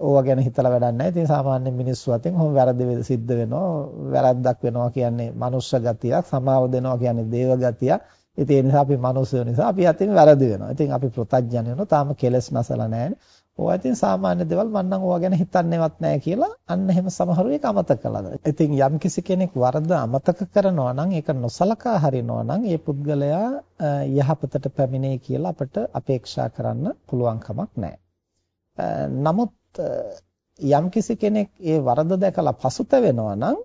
ඕවා ගැන හිතලා වැඩක් නැහැ. ඉතින් සාමාන්‍ය මිනිස්සු අතින් කොහොම වැරදි සිද්ධ වෙනවා. වැරද්දක් වෙනවා කියන්නේ මනුෂ්‍ය ගතියක්. සමාව දෙනවා කියන්නේ දේව ගතියක්. ඉතින් ඒ නිසා අපි මිනිස්සු නිසා අපි අතින් වැරදි වෙනවා. ඉතින් අපි ප්‍රත්‍යඥ වෙනවා. තාම කෙලස් නැසලා නැහැ. ඕවා ඉතින් සාමාන්‍ය දේවල් මම නම් ඕවා ගැන හිතන්නේවත් නැහැ කියලා අන්න එහෙම සමහරු ඒක අමතක කළා. ඉතින් යම් කිසි කෙනෙක් වරද අමතක කරනවා නම් ඒක නොසලකා හරිනවා නම් ඒ පුද්ගලයා යහපතට පැමිණෙයි කියලා අපිට අපේක්ෂා කරන්න පුළුවන් කමක් නැහැ. නමුත් යම් කිසි කෙනෙක් ඒ වරද දැකලා පසුතැවෙනවා නම්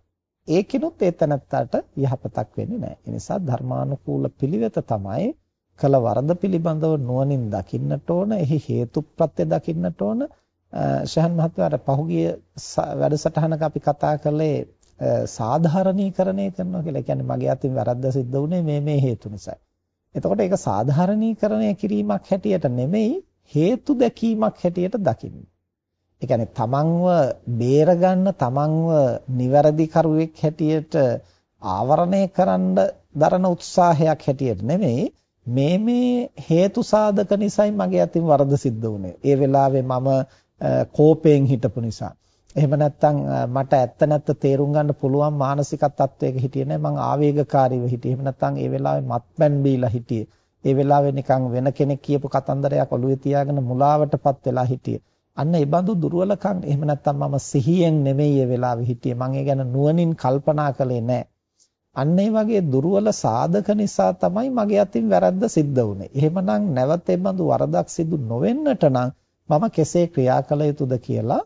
ඒකිනුත් ඒ තනත්තාට යහපතක් වෙන්නේ නැහැ. ඒ නිසා ධර්මානුකූල පිළිවෙත තමයි කල වරද පිළිබඳව නුවණින් දකින්නට ඕන, එහි හේතුප්‍රත්‍ය දකින්නට ඕන. ශහන් මහත්මයාට පහුගිය වැඩසටහනක අපි කතා කළේ සාධාරණීකරණය කරනවා කියලා. ඒ කියන්නේ මගේ අතින් වැරද්ද සිද්ධ වුණේ මේ මේ හේතු නිසා. එතකොට ඒක සාධාරණීකරණය කිරීමක් හැටියට නෙමෙයි හේතු දැකීමක් හැටියට දකින්න. ඒ කියන්නේ තමන්ව බේරගන්න තමන්ව නිවැරදි කරුවෙක් හැටියට ආවරණය කරන්න දරන උත්සාහයක් හැටියට නෙමෙයි මේ මේ හේතු සාධක නිසායි මගේ අතින් වරද සිද්ධ වුනේ. ඒ වෙලාවේ මම කෝපයෙන් හිටපු නිසා. එහෙම නැත්නම් මට ඇත්ත නැත්ත තේරුම් ගන්න පුළුවන් මානසික තත්වයක හිටියේ නෑ මං ආවේගකාරීව හිටියේ. එහෙම නැත්නම් ඒ වෙලාවේ මත්පැන් බීලා හිටියේ. ඒ වෙලාවේ නිකන් වෙන කෙනෙක් කියපු කතන්දරයක් ඔළුවේ තියාගෙන මුලාවටපත් වෙලා හිටියේ. අන්න ඒ බඳු දුර්වලකම් එහෙම නැත්නම් මම සිහියෙන් නෙමෙයි ඒ වෙලාවේ හිටියේ මම ඒ ගැන නුවණින් කල්පනා කළේ නැහැ. අන්න ඒ වගේ දුර්වල සාධක නිසා තමයි මගේ අතින් වැරද්ද සිද්ධ වුනේ. එහෙමනම් නැවත ඒ බඳු වරදක් සිදු නොවෙන්නට නම් මම කෙසේ ක්‍රියා කළ යුතුද කියලා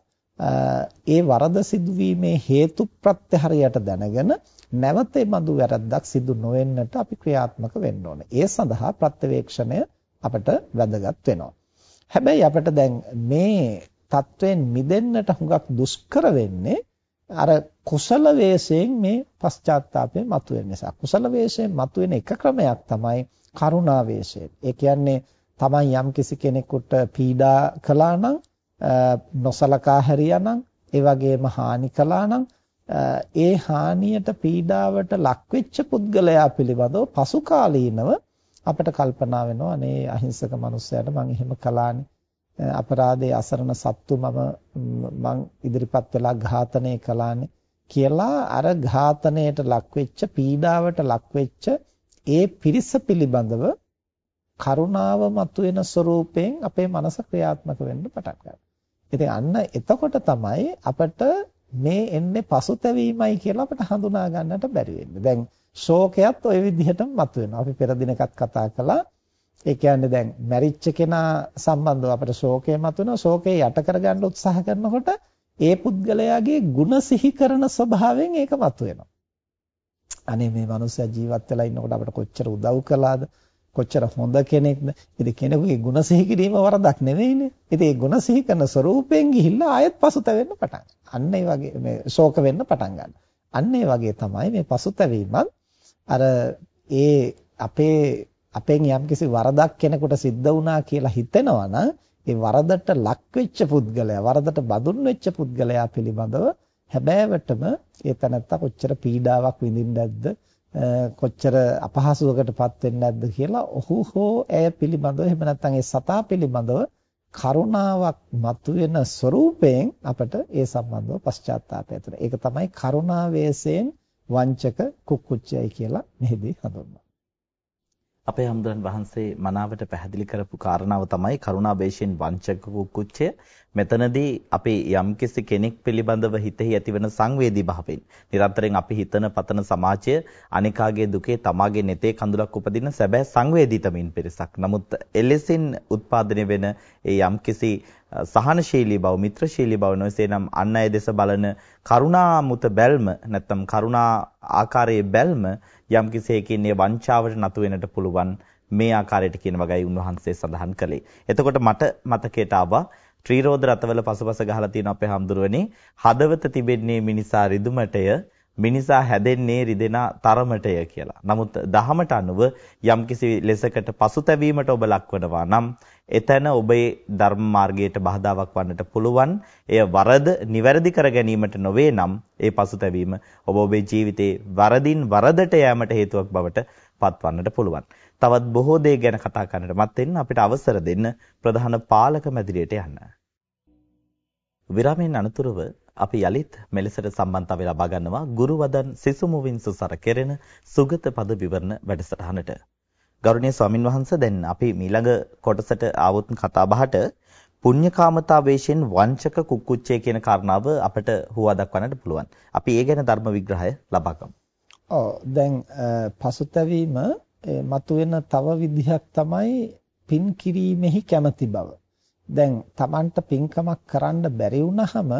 ඒ වරද සිදුවීමේ හේතු ප්‍රත්‍ය හරියට දැනගෙන නැවත බඳු වැරද්දක් සිදු නොවෙන්නට අපි ක්‍රියාත්මක වෙන්න ඕනේ. ඒ සඳහා ප්‍රත්‍යවේක්ෂණය අපට වැදගත් වෙනවා. හැබැයි අපිට දැන් මේ தත්වෙන් මිදෙන්නට හුඟක් දුෂ්කර වෙන්නේ අර කුසල වේශයෙන් මේ පශ්චාත්තාපය මතුවෙන නිසා. කුසල වේශයෙන් මතුවෙන එක ක්‍රමයක් තමයි කරුණා වේශය. ඒ කියන්නේ තමන් යම් කිසි කෙනෙකුට පීඩා කළා නම් නොසලකා හැරියානම් ඒ වගේම හානි කළා නම් ඒ හානියට පීඩාවට ලක්වෙච්ච පුද්ගලයා පිළිබඳව පසු කාලීනව අපිට කල්පනා වෙනවා අනේ අහිංසක මිනිස්සයාට මං එහෙම කළානේ අපරාධයේ අසරණ සත්තු මම මං ඉදිරිපත් වෙලා ඝාතනය කළානේ කියලා අර ඝාතනයට ලක්වෙච්ච පීඩාවට ලක්වෙච්ච ඒ පිරිස පිළිබඳව කරුණාව මතුවෙන ස්වરૂපයෙන් අපේ මනස ක්‍රියාත්මක වෙන්න පටන් ගන්නවා. ඉතින් අන්න එතකොට තමයි අපට මේ එන්නේ පසුතැවීමයි කියලා අපට හඳුනා ගන්නට බැරි වෙන්නේ. දැන් ශෝකයත් ওই විදිහටම මතුවෙනවා. අපි පෙර දිනකත් කතා කළා ඒ කියන්නේ දැන් මැරිච්ච කෙනා සම්බන්ධව අපිට ශෝකය මතුවෙනවා. ශෝකේ යට කරගන්න උත්සාහ කරනකොට ඒ පුද්ගලයාගේ ಗುಣ සිහි කරන ස්වභාවයෙන් ඒක මතුවෙනවා. අනේ මේ මනුස්සයා ජීවත් වෙලා ඉන්නකොට අපට කොච්චර උදව් කළාද? කොච්චර හොඳ කෙනෙක්ද? ඉතින් කෙනෙකුගේ ಗುಣ සිහි කිරීම වරදක් නෙවෙයිනේ. ඉතින් ඒ ಗುಣ සිහි කරන ස්වરૂපයෙන් ගිහිල්ලා ආයෙත් පසුතැවෙන්න පටන් අන්න ඒ වගේ මේ ශෝක වෙන්න පටන් ගන්නවා. අන්න ඒ වගේ තමයි මේ පසුතැවීමත් අර ඒ අපේ අපෙන් යම්කිසි වරදක් කෙනෙකුට සිද්ධ වුණා කියලා හිතෙනවා නම් ඒ වරදට ලක් වෙච්ච පුද්ගලයා වරදට බඳුන් වෙච්ච පුද්ගලයා පිළිබඳව හැබෑවටම ඒ තනත්තා කොච්චර පීඩාවක් විඳින්නද කොච්චර අපහසුවකටපත් වෙන්නේ නැද්ද කියලා ඔහු හෝ ඇය පිළිබඳව එහෙම නැත්නම් ඒ සතා පිළිබඳව කරුණාවක් මතුවෙන ස්වરૂපයෙන් අපට ඒ සම්බන්ධව පශ්චාත්තාපය ඇතිවෙන. ඒක තමයි කරුණා වේසයෙන් වංචක කුක්කුච්චයයි කියලා මෙහිදී හඳුන්වන්නේ. අපේ හම්දුරන් වහන්සේ මනාවට පැහැදිලි කරපු කාරණාව තමයි කරුණාවේශයෙන් වංචක කුච්චය. මෙතනදී අපි යම්කිසි කෙනෙක් පිළිබඳව හිතෙහි ඇතිවන සංවේදී භාවයෙන් නිරන්තරයෙන් අපි හිතන පතන සමාජය අනිකාගේ දුකේ තමාගේ නෙතේ කඳුලක් උපදින සැබෑ සංවේදීතමින් පිරිසක්. නමුත් එලෙසින් උත්පාදනය වෙන ඒ යම්කිසි සහනශීලී බව මිත්‍රශීලී බව නොසේනම් අන් අය දෙස බලන කරුණාමුත බැල්ම නැත්නම් කරුණා ආකාරයේ බැල්ම යම් කිසියකින් ඒ වංචාවට නතු වෙන්නට පුළුවන් මේ ආකාරයට කියන වගයි උන්වහන්සේ සඳහන් කළේ. එතකොට මට මතකයට ආවා ත්‍රිරෝද රතවල පසුපස ගහලා තියෙන අපේ හම්දුරුවනේ හදවත තිබෙන්නේ මිනිසා රිදුමටය මිනිසා හැදෙන්නේ රිදෙන තරමටය කියලා. නමුත් දහමට අනුව යම්කිසි ලෙසකට පසුතැවීමට ඔබ ලක්වනවා නම් එතන ඔබේ ධර්ම මාර්ගයට බාධාවක් වන්නට පුළුවන්. එය වරද නිවැරදි කර ගැනීමට නොවේ නම් ඒ පසුතැවීම ඔබ ඔබේ ජීවිතේ වරදින් වරදට යෑමට හේතුවක් බවට පත්වන්නට පුළුවන්. තවත් බොහෝ දේ ගැන කතා කරන්නට මත්තෙන් අපිට අවසර දෙන්න ප්‍රධාන පාලක මැදිරියට යන්න. විරාමයෙන් අනතුරුව අපි යලිත් මෙලෙසට සම්බන්ධතාවය ලබා ගන්නවා ගුරුවදන් සිසුමුවින් සුසර කෙරෙන සුගත පද විවරණ වැඩසටහනට. ගෞරවනීය ස්වාමින් වහන්සේ දැන් අපි ඊළඟ කොටසට ආවොත් කතා බහට පුණ්‍යකාමතා වේශයෙන් වංචක කුක්කුච්චය කියන කාරණාව අපට හුවා දක්වන්නට පුළුවන්. අපි ඒ ගැන ධර්ම විග්‍රහය ලබා ගමු. ඔව් දැන් පසුතැවීම මතුවෙන තව විදිහක් තමයි පින් කිරීමෙහි කැමැති බව. දැන් Tamanට පින්කමක් කරන්න බැරි වුණාම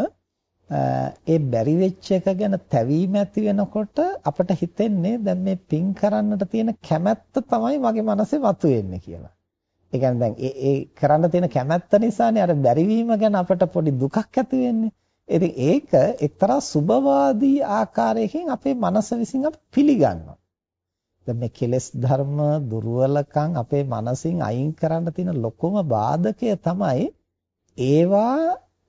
ඒ බැරි වෙච්ච එක ගැන තැවීම ඇති වෙනකොට අපිට හිතෙන්නේ දැන් මේ පින් කරන්නට තියෙන කැමැත්ත තමයි මගේ මනසේ මතුවෙන්නේ කියලා. ඒ කියන්නේ දැන් ඒ ඒ කරන්න තියෙන කැමැත්ත නිසානේ අර බැරිවීම ගැන අපිට පොඩි දුකක් ඇති වෙන්නේ. ඉතින් ඒක එක්තරා සුබවාදී ආකාරයකින් අපේ මනස විසින් අපි පිළිගන්නවා. දැන් මේ කෙලෙස් ධර්ම දුර්වලකම් අපේ මනසින් අයින් කරන්න තියෙන ලොකුම බාධකය තමයි ඒවා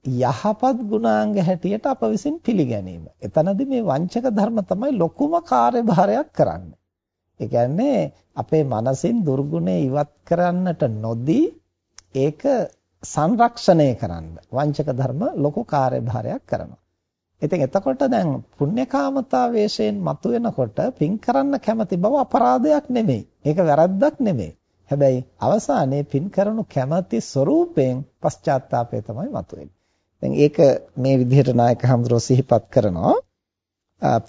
යහපත් ගුණාංග හැටියට අප විසින් පිළිගැනීම. එතනදී මේ වංචක ධර්ම තමයි ලොකුම කාර්යභාරයක් කරන්නේ. ඒ කියන්නේ අපේ මනසින් දුර්ගුණේ ඉවත් කරන්නට නොදී ඒක සංරක්ෂණය කරන්න වංචක ධර්ම ලොකු කාර්යභාරයක් කරනවා. ඉතින් එතකොට දැන් පුණ්‍යකාමතා වේශයෙන් මතුවෙනකොට පින් කරන්න කැමති බව අපරාධයක් නෙමෙයි. ඒක වැරද්දක් නෙමෙයි. හැබැයි අවසානයේ පින් කරනු කැමති ස්වરૂපයෙන් පශ්චාත්තාපය තමයි මතුවෙන්නේ. දැන් ඒක මේ විදිහට නායක හඳුරෝ සිහිපත් කරනවා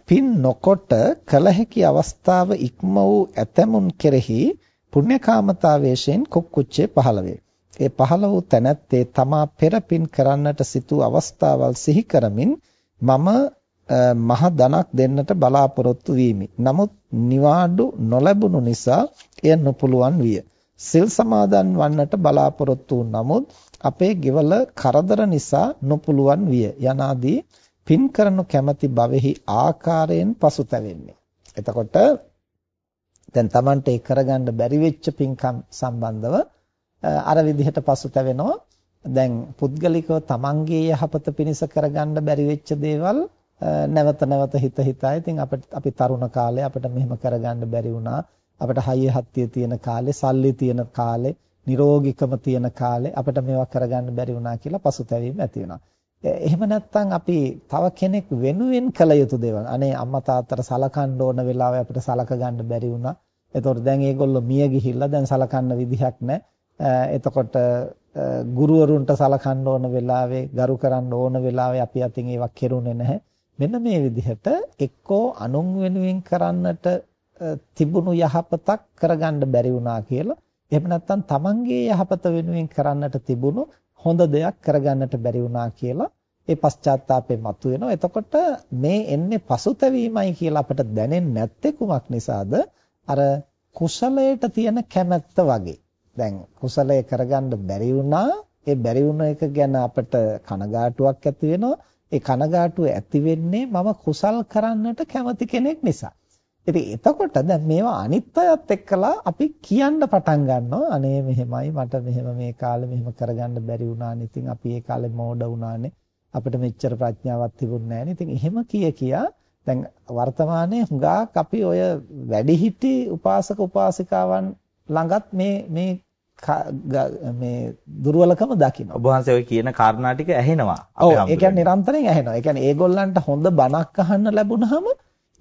පින් නොකොට කල හැකි අවස්ථාව ඉක්ම වූ ඇතමුන් කෙරෙහි පුණ්‍යකාමතාවේශයෙන් කුක්කුච්චේ පහළ වේ. ඒ පහළ වූ තැනැත්තේ තමා පෙරපින් කරන්නට සිටු අවස්ථාවල් සිහි කරමින් මම මහ ධනක් දෙන්නට බලාපොරොත්තු වීමි. නමුත් නිවාඩු නොලැබුණු නිසා එය නොපුළුවන් විය. සිල් සමාදන් වන්නට බලාපොරොත්තු නමුත් අපේ ගෙවල කරදර නිසා නොපුළුවන් විය. යනාදී පින් කරනු කැමැති භවෙහි ආකාරයෙන් පසුතැවෙන්නේ. එතකොට දැන් Tamante ඒ කරගන්න බැරි වෙච්ච පින්කම් සම්බන්ධව අර විදිහට පසුතැවෙනවා. දැන් පුද්ගලිකව තමන්ගේ යහපත පිණිස කරගන්න බැරි වෙච්ච දේවල් නැවත නැවත හිත හිතා ඉතින් අපිට අපි තරුණ කාලේ අපිට මෙහෙම කරගන්න බැරි වුණා අපිට හයිය හත්තිය තියෙන කාලේ සල්ලි තියෙන කාලේ නිරෝගීකම තියෙන කාලේ අපිට මේවා කරගන්න බැරි වුණා කියලා පසුතැවීම ඇති වෙනවා. එහෙම නැත්නම් අපි තව කෙනෙක් වෙනුවෙන් කළ යුතු දේවල් අනේ අම්මා තාත්තට සලකන්න ඕන වෙලාවෙ අපිට සලක ගන්න බැරි වුණා. එතකොට දැන් ඒගොල්ලෝ මිය ගිහිල්ලා දැන් සලකන්න විදිහක් නැහැ. එතකොට ගුරුවරුන්ට සලකන්න ඕන වෙලාවේ ගරු කරන්න ඕන වෙලාවේ අපි අතින් ඒවා කෙරුණේ නැහැ. මෙන්න මේ විදිහට එක්කෝ අනුන් වෙනුවෙන් කරන්නට තිබුණු යහපතක් කරගන්න බැරි වුණා කියලා එහෙම නැත්නම් තමන්ගේ යහපත වෙනුවෙන් කරන්නට තිබුණු හොඳ දෙයක් කරගන්නට බැරි වුණා කියලා ඒ පශ්චාත්තාපේ මතුවෙනවා. එතකොට මේ එන්නේ පසුතැවීමයි කියලා අපිට දැනෙන්නේ නැත්තේ කුමක් නිසාද? අර කුසලයට තියෙන කැමැත්ත වගේ. දැන් කුසලය කරගන්න බැරි වුණා. ඒ බැරි වුණ එක ගැන අපිට කනගාටුවක් ඇති වෙනවා. ඒ කනගාටුව ඇති වෙන්නේ මම කුසල් කරන්නට කැමති කෙනෙක් නිසා. ඉතින් එතකොට දැන් මේවා අනිත් අයත් එක්කලා අපි කියන්න පටන් ගන්නවා අනේ මෙහෙමයි මට මෙහෙම මේ කාලේ මෙහෙම කරගන්න බැරි වුණානේ. ඉතින් අපි ඒ කාලේ මෝඩ වුණානේ. අපිට මෙච්චර ප්‍රඥාවක් තිබුණේ නැහැනේ. ඉතින් එහෙම කිය කියා දැන් වර්තමානයේ හුඟක් අපි ඔය වැඩිහිටි උපාසක උපාසිකාවන් ළඟත් මේ මේ මේ දුර්වලකම දකින්න. ඔබ වහන්සේ ඔය කියන කාරණා ටික ඇහෙනවා. ඔව් ඒ කියන්නේ නිරන්තරයෙන් ඇහෙනවා. ඒ කියන්නේ ඒගොල්ලන්ට හොඳ බණක් අහන්න ලැබුණාම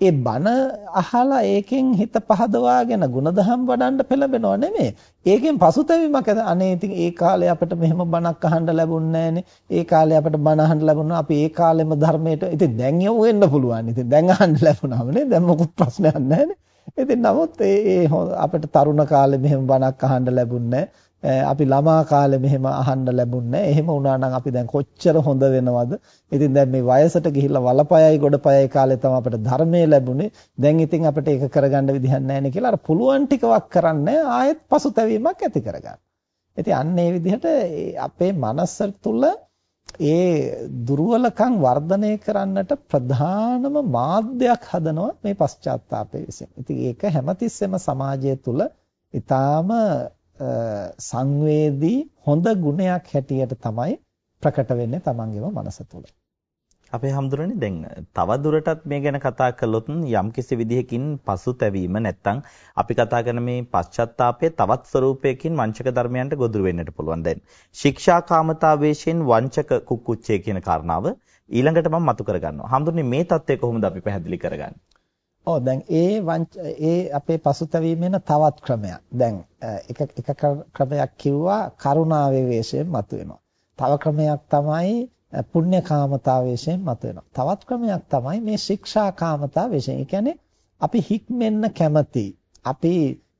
ඒ බණ අහලා ඒකෙන් හිත පහදවාගෙන ಗುಣධම් වඩන්න පෙළඹෙනව නෙමෙයි. ඒකෙන් පසුතැවීමක් අනේ ඉතින් ඒ කාලේ අපිට මෙහෙම බණක් අහන්න ලැබුණේ ඒ කාලේ අපිට බණ අහන්න ලැබුණා. අපි ඒ කාලෙම ධර්මයට ඉතින් දැන් යමු වෙන්න පුළුවන්. ඉතින් දැන් අහන්න ලැබුණාම නේ. දැන් මොකුත් ප්‍රශ්නයක් නැහැ ඉතින් නමුත් ඒ අපිට තරුණ කාලේ මෙහෙම බණක් අහන්න ලැබුණේ අපි ළමා කාලේ මෙහෙම අහන්න ලැබුණේ එහෙම වුණා නම් අපි දැන් කොච්චර හොඳ වෙනවද? ඉතින් දැන් මේ වයසට ගිහිල්ලා වලපයයි ගොඩපයයි කාලේ තමයි අපිට ධර්මයේ ලැබුණේ. දැන් ඉතින් අපිට ඒක කරගන්න විදිහක් නැහැ නේ කියලා අර පුළුවන් ටිකවක් කරන්නේ ආයෙත් පසුතැවීමක් ඇති කරගන්න. ඉතින් අන්න ඒ විදිහට අපේ මනස තුළ ඒ දුර්වලකම් වර්ධනය කරන්නට ප්‍රධානම මාධ්‍යයක් හදනවා මේ පශ්චාත්තාපය විසින්. ඉතින් ඒක හැමතිස්සෙම සමාජය තුළ ඊටාම සංවේදී හොඳ ගුණයක් හැටියට තමයි ප්‍රකට වෙන්නේ තමන්ගේම මනස තුළ. අපේ හැමදෙරනේ දැන් තව දුරටත් මේ ගැන කතා කළොත් යම්කිසි විදිහකින් පසුතැවීම නැත්තම් අපි කතා කරන මේ පශ්චාත්තාපයේ තවත් ස්වරූපයකින් වංචක ධර්මයන්ට ගොදුරු වෙන්නට පුළුවන්. දැන් ශික්ෂාකාමතාවේශයෙන් වංචක කුක්කුච්චය කියන කාරණාව ඊළඟට මම මතු කරගන්නවා. හැමදෙරනේ මේ தත්ත්වය කොහොමද අපි පැහැදිලි කරගන්නේ? ඔව් දැන් ඒ ඒ අපේ පසුතැවීමෙන තවත් ක්‍රමයක්. දැන් එක එක ක්‍රමයක් කිව්වා කරුණාවේ වේශයෙන් මතුවෙනවා. තව ක්‍රමයක් තමයි පුණ්‍යකාමතා වශයෙන් මතුවෙනවා. තවත් ක්‍රමයක් තමයි මේ ශික්ෂාකාමතා වශයෙන්. ඒ කියන්නේ අපි හික්මෙන්න කැමති, අපි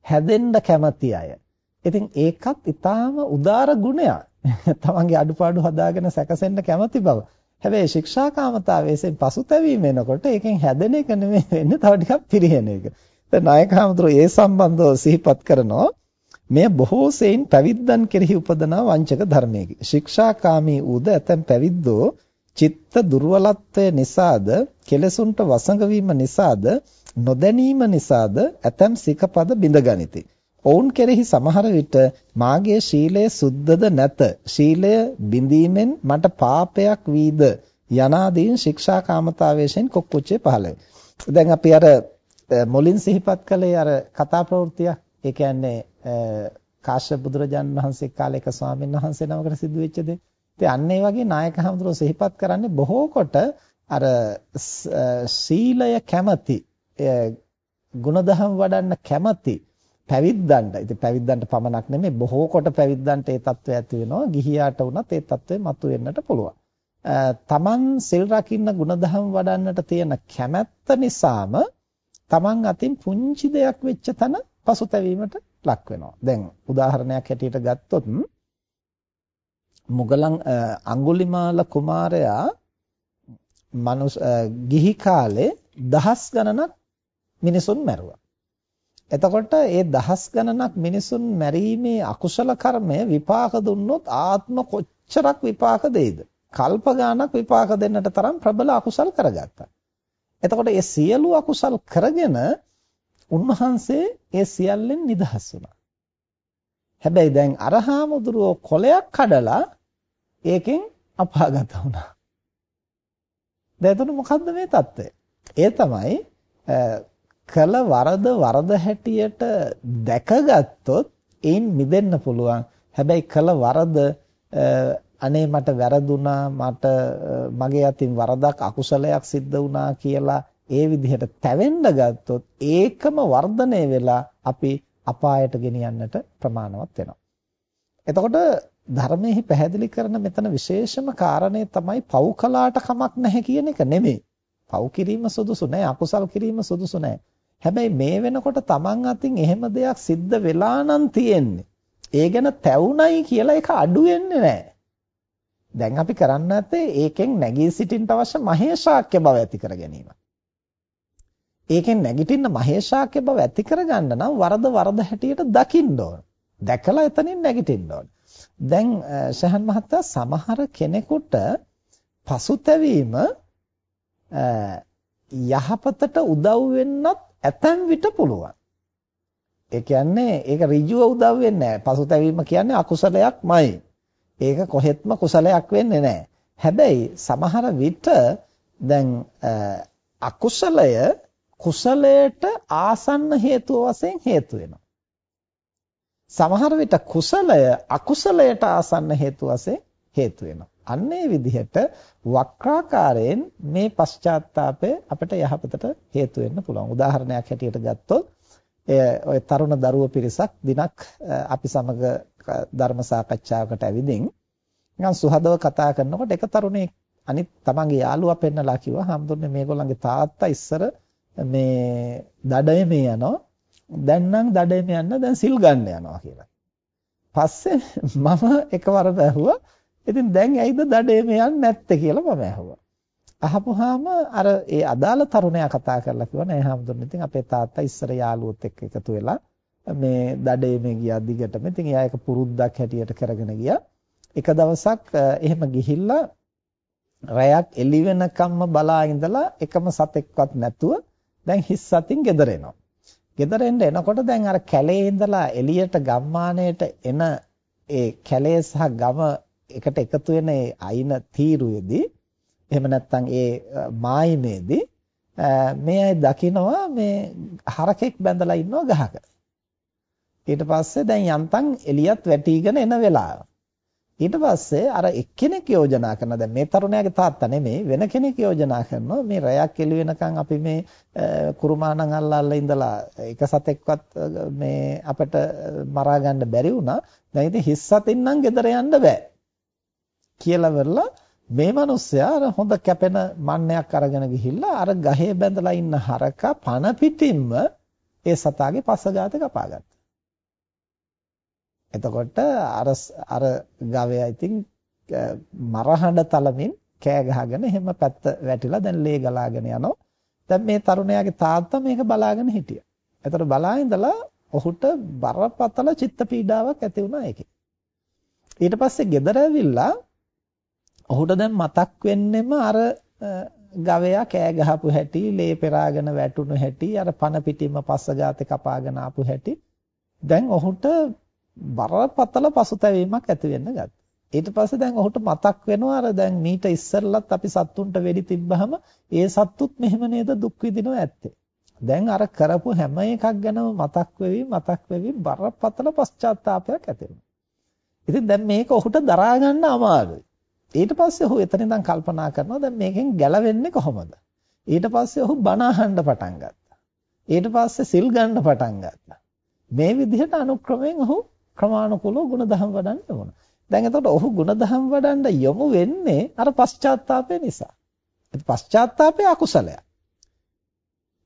හැදෙන්න කැමති අය. ඉතින් ඒකත් ඊටාම උදාර ගුණයක්. තමන්ගේ අඩුපාඩු හදාගෙන සැකසෙන්න කැමති බව. හැබැයි ශික්ෂාකාමතා වශයෙන් පසුතැවීම එනකොට ඒකෙන් හැදෙන එක නෙමෙයි වෙන්නේ තව ටිකක් පිරිහෙන එක. දැන් නායකහමතුරු ඒ සම්බන්ධව සිහිපත් කරනවා මෙය බොහෝ සෙයින් පැවිද්දන් කෙරෙහි උපදනා වංචක ධර්මයකි. ශික්ෂාකාමී ඌද ඇතැම් පැවිද්දෝ චිත්ත දුර්වලත්වය නිසාද කෙලසුන්ට වසඟ වීම නිසාද නොදැනීම නිසාද ඇතැම් සිකපද බිඳගනිති. ඔවුන් කෙරෙහි සමහර විට මාගේ ශීලය සුද්ධද නැත. ශීලය බිඳීමෙන් මට පාපයක් වීද යනාදීන් ශික්ෂාකාමතාවයෙන් කොක්කොච්චේ පහළ දැන් අපි අර මුලින් සිහිපත් කළේ අර කතා ප්‍රවෘත්තිය. ඒ කියන්නේ කාශ්‍යප බුදුරජාණන් වහන්සේ කාලේ එක ස්වාමීන් වහන්සේ නමකට සිදු වෙච්ච දේ. ඉතින් අන්න ඒ වගේ නායක හඳුරෝ සිහිපත් කරන්නේ බොහෝ කොට අර සීලය කැමැති ගුණධම් වඩන්න කැමැති පැවිද්දන්ට ඉතින් පැවිද්දන්ට පමණක් නෙමෙයි බොහෝ කොට පැවිද්දන්ට ඒ తත්වය ඇති වෙනවා ගිහියාට වුණත් ඒ తත්වය මතුවෙන්නට පුළුවන්. තමන් සිල් රකින්න ගුණධම් වඩන්නට තියෙන කැමැත්ත නිසාම තමන් අතින් පුංචි දෙයක් වෙච්ච තැන පසුතැවීමට ලක් වෙනවා. දැන් උදාහරණයක් හැටියට ගත්තොත් මුගලන් අඟුලිමාල කුමාරයා මනුස් ගිහි කාලේ දහස් ගණනක් මිනිසුන් මැරුවා. එතකොට ඒ දහස් ගණනක් මිනිසුන් මැරීමේ අකුසල කර්මය විපාක දුන්නොත් ආත්ම කොච්චරක් විපාක දෙයිද? කල්ප ගාණක් විපාක දෙන්නට තරම් ප්‍රබල අකුසල් කරගත්තා. එතකොට ඒ සියලු අකුසල් කරගෙන උන්වහන්සේ ඒ සියල්ලෙන් නිදහස් වුණා. හැබැයි දැන් අරහාමුදුරුවෝ කොලයක් කඩලා ඒකෙන් අපාගත වුණා. දැන් එතන මොකද්ද මේ தත්ත්වය? ඒ තමයි කල වරද වරද හැටියට දැකගත්තොත් ඒන් මිදෙන්න පුළුවන්. හැබැයි කල වරද අනේ මට වැරදුනා මට මගේ අතින් වරදක් අකුසලයක් සිද්ධ වුණා කියලා ඒ විදිහට තැවෙන්න ගත්තොත් ඒකම වර්ධනය වෙලා අපි අපායට ගෙනියන්නට ප්‍රමාණවත් වෙනවා. එතකොට ධර්මයේ පැහැදිලි කරන මෙතන විශේෂම කාරණේ තමයි පව් කලාට කමක් නැහැ කියන එක නෙමෙයි. පව් කිරීම සුදුසු නැහැ, අකුසල් කිරීම සුදුසු නැහැ. හැබැයි මේ වෙනකොට Taman අතින් එහෙම දෙයක් සිද්ධ වෙලා නම් තියෙන්නේ. ඒ ගැන තැවුණයි කියලා ඒක අඩු වෙන්නේ නැහැ. දැන් අපි කරන්න නැත්තේ ඒකෙන් නැගී සිටින්න අවශ්‍ය මහේශාක්‍ය බව ඇති කර ගැනීම. ඒකෙන් නැගිටින්න මහේශාක්‍ය බව ඇති කරගන්න නම් වරද වරද හැටියට දකින්න ඕන. දැකලා එතනින් නැගිටින්න ඕන. දැන් සහන් මහත්තයා සමහර කෙනෙකුට පසුතැවීම යහපතට උදව් වෙන්නත් ඇතැම් විට පුළුවන්. ඒ කියන්නේ ඒක ඍජුව උදව් වෙන්නේ නැහැ. පසුතැවීම කියන්නේ අකුසලයක්මයි. ඒක කොහෙත්ම කුසලයක් වෙන්නේ නැහැ. හැබැයි සමහර විට දැන් අකුසලය කුසලයට ආසන්න හේතුව වශයෙන් හේතු වෙනවා. සමහර විට කුසලය අකුසලයට ආසන්න හේතු වශයෙන් හේතු වෙනවා. අන්න ඒ විදිහට වක්‍රාකාරයෙන් මේ පශ්චාත්තාපය අපිට යහපතට හේතු වෙන්න පුළුවන්. උදාහරණයක් හැටියට ගත්තොත් ඔය තරුණ දරුව පිරිසක් දිනක් අපි සමග ධර්ම සාකච්ඡාවකට ඇවිදින් නිකන් සුහදව කතා කරනකොට එක තරුණෙක් අනිත් තමන්ගේ යාළුවා පෙන්නලා කිව්වා හම්දුන්නේ මේගොල්ලන්ගේ තාත්තා ඉස්සර මේ දඩයමේ යනවා දැන් නම් දඩයමේ යන්න දැන් සිල් ගන්න යනවා කියලා. පස්සේ මම එකවර බැහුවා ඉතින් දැන් ඇයිද දඩයමේ යන්නේ නැත්තේ කියලා මම ඇහුවා. අහපුවාම අර ඒ අදාළ තරුණයා කතා කරලා කිව්වා නෑ හම්දුන්නේ ඉතින් අපේ තාත්තා ඉස්සර යාළුවොත් එක්ක එකතු වෙලා මේ දඩේමේ ගියා දිගටම. ඉතින් එයා ඒක පුරුද්දක් හැටියට කරගෙන ගියා. එක දවසක් එහෙම ගිහිල්ලා රැයක් එළි වෙනකම්ම බලා ඉඳලා එකම සතෙක්වත් නැතුව දැන් හිස් සතින් ගෙදර එනවා. ගෙදර එන්න එනකොට දැන් අර කැලේ ඉඳලා එළියට ගම්මානයට එන ඒ කැලේ සහ ගම එකට එකතු වෙන ඒ අයින තීරුවේදී එහෙම නැත්නම් ඒ මායිමේදී මේ අය දකිනවා මේ හරකෙක් බැඳලා ඉන්නවා ගහක. ඊට පස්සේ දැන් යන්තම් එළියත් වැටිගෙන එන වෙලාව. ඊට පස්සේ අර එක්කෙනෙක් යෝජනා කරන දැන් මේ තරුණයාගේ තාත්තා නෙමෙයි වෙන කෙනෙක් යෝජනා කරනවා. මේ රැයක් එළි වෙනකන් අපි මේ කුරුමානම් අල්ලල්ලා ඉඳලා එක සතෙක්වත් මේ අපිට මරා ගන්න බැරි වුණා. දැන් ඉතින් හිස් සතින් නම් ගෙදර යන්න බෑ. කියලා වෙරලා මේ මිනිස්සයා අර හොඳ කැපෙන මන්නයක් අරගෙන ගිහිල්ලා අර ගහේ බැඳලා ඉන්න හරකා පන පිටින්ම ඒ සතාගේ පස්සගාත කපාගත්තා එතකොට අර අර ගවයා ඉතින් මරහඬ තලමින් කෑ ගහගෙන එහෙම පැත්ත වැටිලා දැන් ලේ ගලාගෙන යනවා. දැන් මේ තරුණයාගේ තාත්තා මේක බලාගෙන හිටියා. එතකොට බලා ඉඳලා ඔහුට බරපතල චිත්ත පීඩාවක් ඇති වුණා ඒකේ. ඊට පස්සේ ගෙදර ඇවිල්ලා ඔහුට දැන් මතක් වෙන්නෙම අර ගවයා කෑ ගහපු හැටි, ලේ පෙරාගෙන වැටුණු හැටි, අර පන පිටින්ම පස්ස ගාතේ කපාගෙන ආපු හැටි. දැන් ඔහුට බරපතල පසුතැවීමක් ඇති වෙන්න ගත්තා. ඊට පස්සේ දැන් ඔහුට මතක් වෙනවා අර දැන් මීට ඉස්සෙල්ලත් අපි සත්තුන්ට වෙඩි තිබ්බහම ඒ සත්තුත් මෙහෙම නේද දුක් විඳිනව ඇත්තේ. දැන් අර කරපු හැම එකක් ගැනම මතක් වෙවි මතක් වෙවි බරපතල පශ්චාත්තාවයක් ඇති වෙනවා. ඉතින් දැන් මේක ඔහුට දරා ගන්න අමාරුයි. ඊට පස්සේ ඔහු එතන ඉඳන් කල්පනා කරනවා දැන් මේකෙන් ගැලවෙන්නේ කොහොමද? ඊට පස්සේ ඔහු බණ අහන්න පටන් ගත්තා. ඊට පස්සේ සිල් ගන්න පටන් ගත්තා. මේ විදිහට අනුක්‍රමයෙන් ඔහු ක්‍රමානුකූලව ಗುಣධම් වඩන්න ඕන. දැන් එතකොට ඔහු ಗುಣධම් වඩන්න යොමු වෙන්නේ අර පශ්චාත්තාපය නිසා. ඒ පශ්චාත්තාපය අකුසලයක්.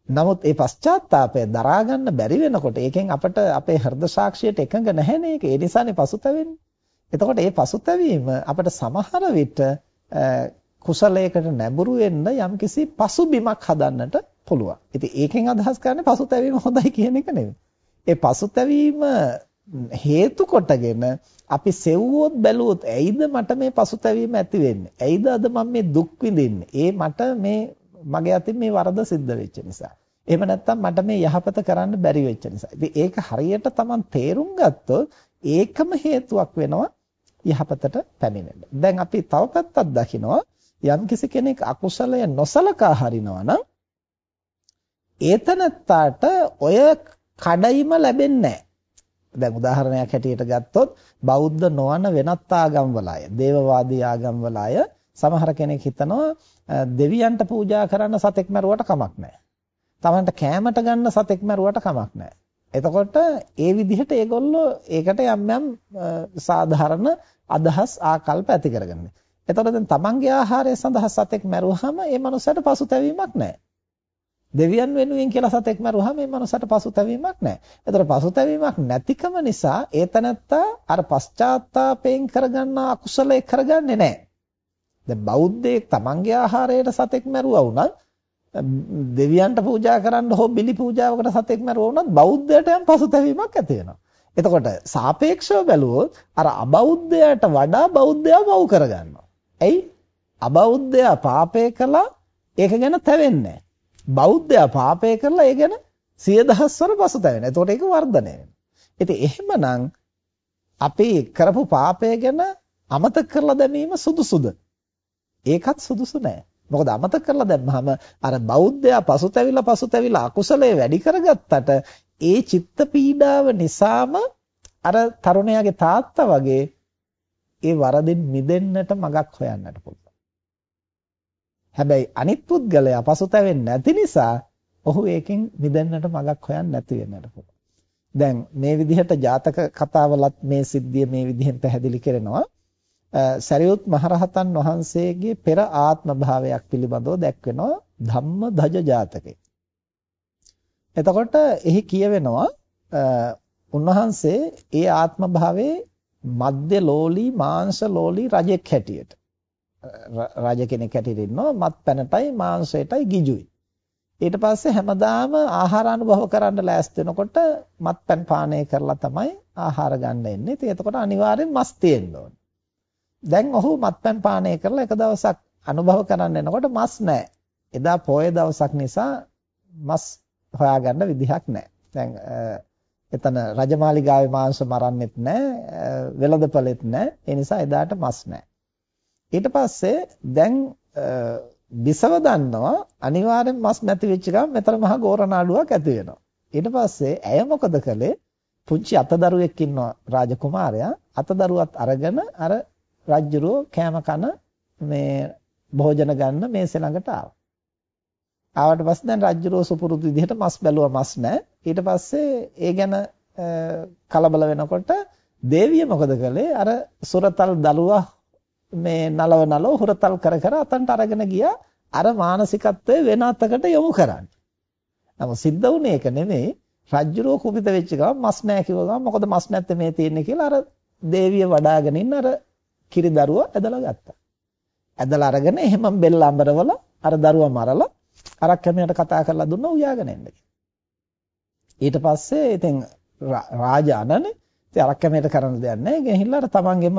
නමුත් ඒ පශ්චාත්තාපය දරා ගන්න බැරි වෙනකොට ඒකෙන් අපට අපේ හෘද සාක්ෂියට එකඟ නැහැ නේක. ඒ නිසානේ පසුතැවෙන්නේ. එතකොට මේ පසුතැවීම අපට සමහර විට කුසලයකට නැඹුරු වෙන්න යම්කිසි පසුබිමක් හදන්නට පුළුවන්. ඉතින් ඒකෙන් අදහස් කරන්නේ පසුතැවීම හොඳයි කියන එක නෙවෙයි. ඒ පසුතැවීම හේතු කොටගෙන අපි සෙව්වොත් බැලුවොත් ඇයිද මට මේ පසුතැවීම ඇති වෙන්නේ? ඇයිද අද මම මේ දුක් විඳින්නේ? ඒ මට මේ මගේ අතින් මේ වරද සිද්ධ වෙච්ච නිසා. එහෙම නැත්නම් මට මේ යහපත කරන්න බැරි වෙච්ච නිසා. ඉතින් ඒක හරියට Taman තේරුම් ගත්තොත් ඒකම හේතුවක් වෙනවා යහපතට පැමිණෙන්න. දැන් අපි තව පැත්තක් දකිනවා යම්කිසි කෙනෙක් අකුසලය නොසලකා හරිනවා නම් ඒතනත්තාට ඔය කඩයිම ලැබෙන්නේ නැහැ. දැන් උදාහරණයක් හැටියට ගත්තොත් බෞද්ධ නොවන වෙනත් ආගම්වල අය, දේවවාදී ආගම්වල අය සමහර කෙනෙක් හිතනවා දෙවියන්ට පූජා කරන්න සතෙක් මරුවට කමක් නැහැ. තමන්ට කෑමට ගන්න සතෙක් මරුවට කමක් නැහැ. එතකොට ඒ විදිහට ඒගොල්ලෝ ඒකට යම් යම් සාධාරණ අදහස් ආකල්ප ඇති කරගන්නේ. එතකොට දැන් තමන්ගේ ආහාරය සඳහා සතෙක් මරුවාම ඒ මනුස්සයට පසුතැවීමක් නැහැ. දෙවියන් වෙනුවෙන් කියලා සතෙක් මරුවාම මේ මනුස්සට පසුතැවීමක් නැහැ. ඒතර පසුතැවීමක් නැතිකම නිසා ඒ තනත්තා අර පශ්චාත්තාපයෙන් කරගන්න අකුසලයේ කරගන්නේ නැහැ. දැන් බෞද්ධයෙක් තමන්ගේ ආහාරයට සතෙක් මරුවා වුණත් දෙවියන්ට පූජා කරන්න හෝ බිලි පූජාවකට සතෙක් මරුවා වුණත් බෞද්ධයට යම් පසුතැවීමක් ඇති වෙනවා. එතකොට සාපේක්ෂව බැලුවොත් අර අබෞද්ධයට වඩා බෞද්ධයා වව් කරගන්නවා. ඇයි? අබෞද්ධයා පාපය කළා ඒක ගැන තැවෙන්නේ බෞද්ධයා පාපය කරලා ඒ ගැන සිය දහස්වර පසුතැවෙනවා. එතකොට ඒක වර්ධනය වෙනවා. ඉතින් එහෙමනම් අපි කරපු පාපය ගැන අමතක කරලා දැමීම සුදුසුද? ඒකත් සුදුසු නෑ. මොකද අමතක කරලා දැම්මහම අර බෞද්ධයා පසුතැවිලා පසුතැවිලා අකුසලයේ වැඩි කරගත්තට ඒ චිත්ත පීඩාව නිසාම අර තරුණයාගේ තාත්තා වගේ ඒ වරදින් මිදෙන්නට මගක් හොයන්නට පුළුවන්. හැබැයි අනිත් පුද්ගලයා පසුතැවෙන්නේ නැති නිසා ඔහු ඒකෙන් මිදෙන්නට මගක් හොයන්නේ නැති වෙන්නට පුළුවන්. දැන් මේ විදිහට ජාතක කතාවලත් මේ සිද්ධිය මේ විදිහෙන් පැහැදිලි කරනවා. සරියුත් මහරහතන් වහන්සේගේ පෙර ආත්ම භාවයක් පිළිබඳව දැක්වෙනවා ධම්ම ධජ ජාතකේ. එතකොට එහි කියවෙනවා උන්වහන්සේ ඒ ආත්ම භාවයේ මධ්‍ය ලෝලී මාංශ ලෝලී රජෙක් හැටියට රජ කෙනෙක් හැටියට ඉන්නවා මත් පැනටයි මාංශයටයි ගිජුයි. ඊට පස්සේ හැමදාම ආහාර අනුභව කරන්න ලෑස්ති වෙනකොට මත් පැන් පානය කරලා තමයි ආහාර ගන්න එන්නේ. ඉතින් එතකොට අනිවාර්යෙන් මස් තියෙන්න ඕනේ. දැන් ඔහු මත් පැන් පානය කරලා එක දවසක් අනුභව කරන්න එනකොට මස් නැහැ. එදා පොය දවසක් නිසා මස් හොයාගන්න විදිහක් නැහැ. දැන් එතන රජමාලිගාවේ මාංශ මරන්නෙත් නැහැ, වෙළඳපළෙත් නැහැ. ඒ නිසා එදාට මස් නැහැ. ඊට පස්සේ දැන් බිසව දන්නවා අනිවාර්යෙන් මස් නැති වෙච්ච ගමන් මෙතන මහා ගෝරනාඩුවක් ඇති වෙනවා. ඊට පස්සේ ඇය මොකද කළේ? පුංචි අතදරුවෙක් ඉන්නවා රාජකුමාරයා. අතදරුවත් අරගෙන අර රජ්ජුරුව කෑම කන මේ භෝජන ගන්න මේසෙ ළඟට ආවා. ආවට පස්සේ දැන් රජ්ජුරුව සුපුරුදු විදිහට මස් බැලුවා මස් නැහැ. ඊට පස්සේ ඒ ගැන කලබල වෙනකොට දේවිය මොකද කළේ? අර සුරතල් දලුවා මේ නලව නලව හුරතල් කර කර අතන්ට අරගෙන ගියා අර මානසිකත්වය වෙන අතකට යොමු කරන්න. නමුත් සිද්ධ වුණේ ඒක නෙමෙයි. රජ්ජුරුව කුපිත වෙච්ච ගමන් මස් නැහැ කිව්ව ගමන් මොකද මස් නැත්තේ මේ තියෙන්නේ කියලා අර දේවිය වඩාගෙන ඉන්න අර කිරි දරුවා ඇදලා ගත්තා. ඇදලා අරගෙන එහෙම බෙල්ල අඹරවල අර දරුවා මරලා අරක්කමයට කතා කරලා දුන්නා උයාගෙන එන්න ඊට පස්සේ ඉතින් රාජා අනනේ ඉතින් අරක්කමයට කරන්න දෙයක් නැහැ. ගෙහිල්ලා අර තමන්ගේම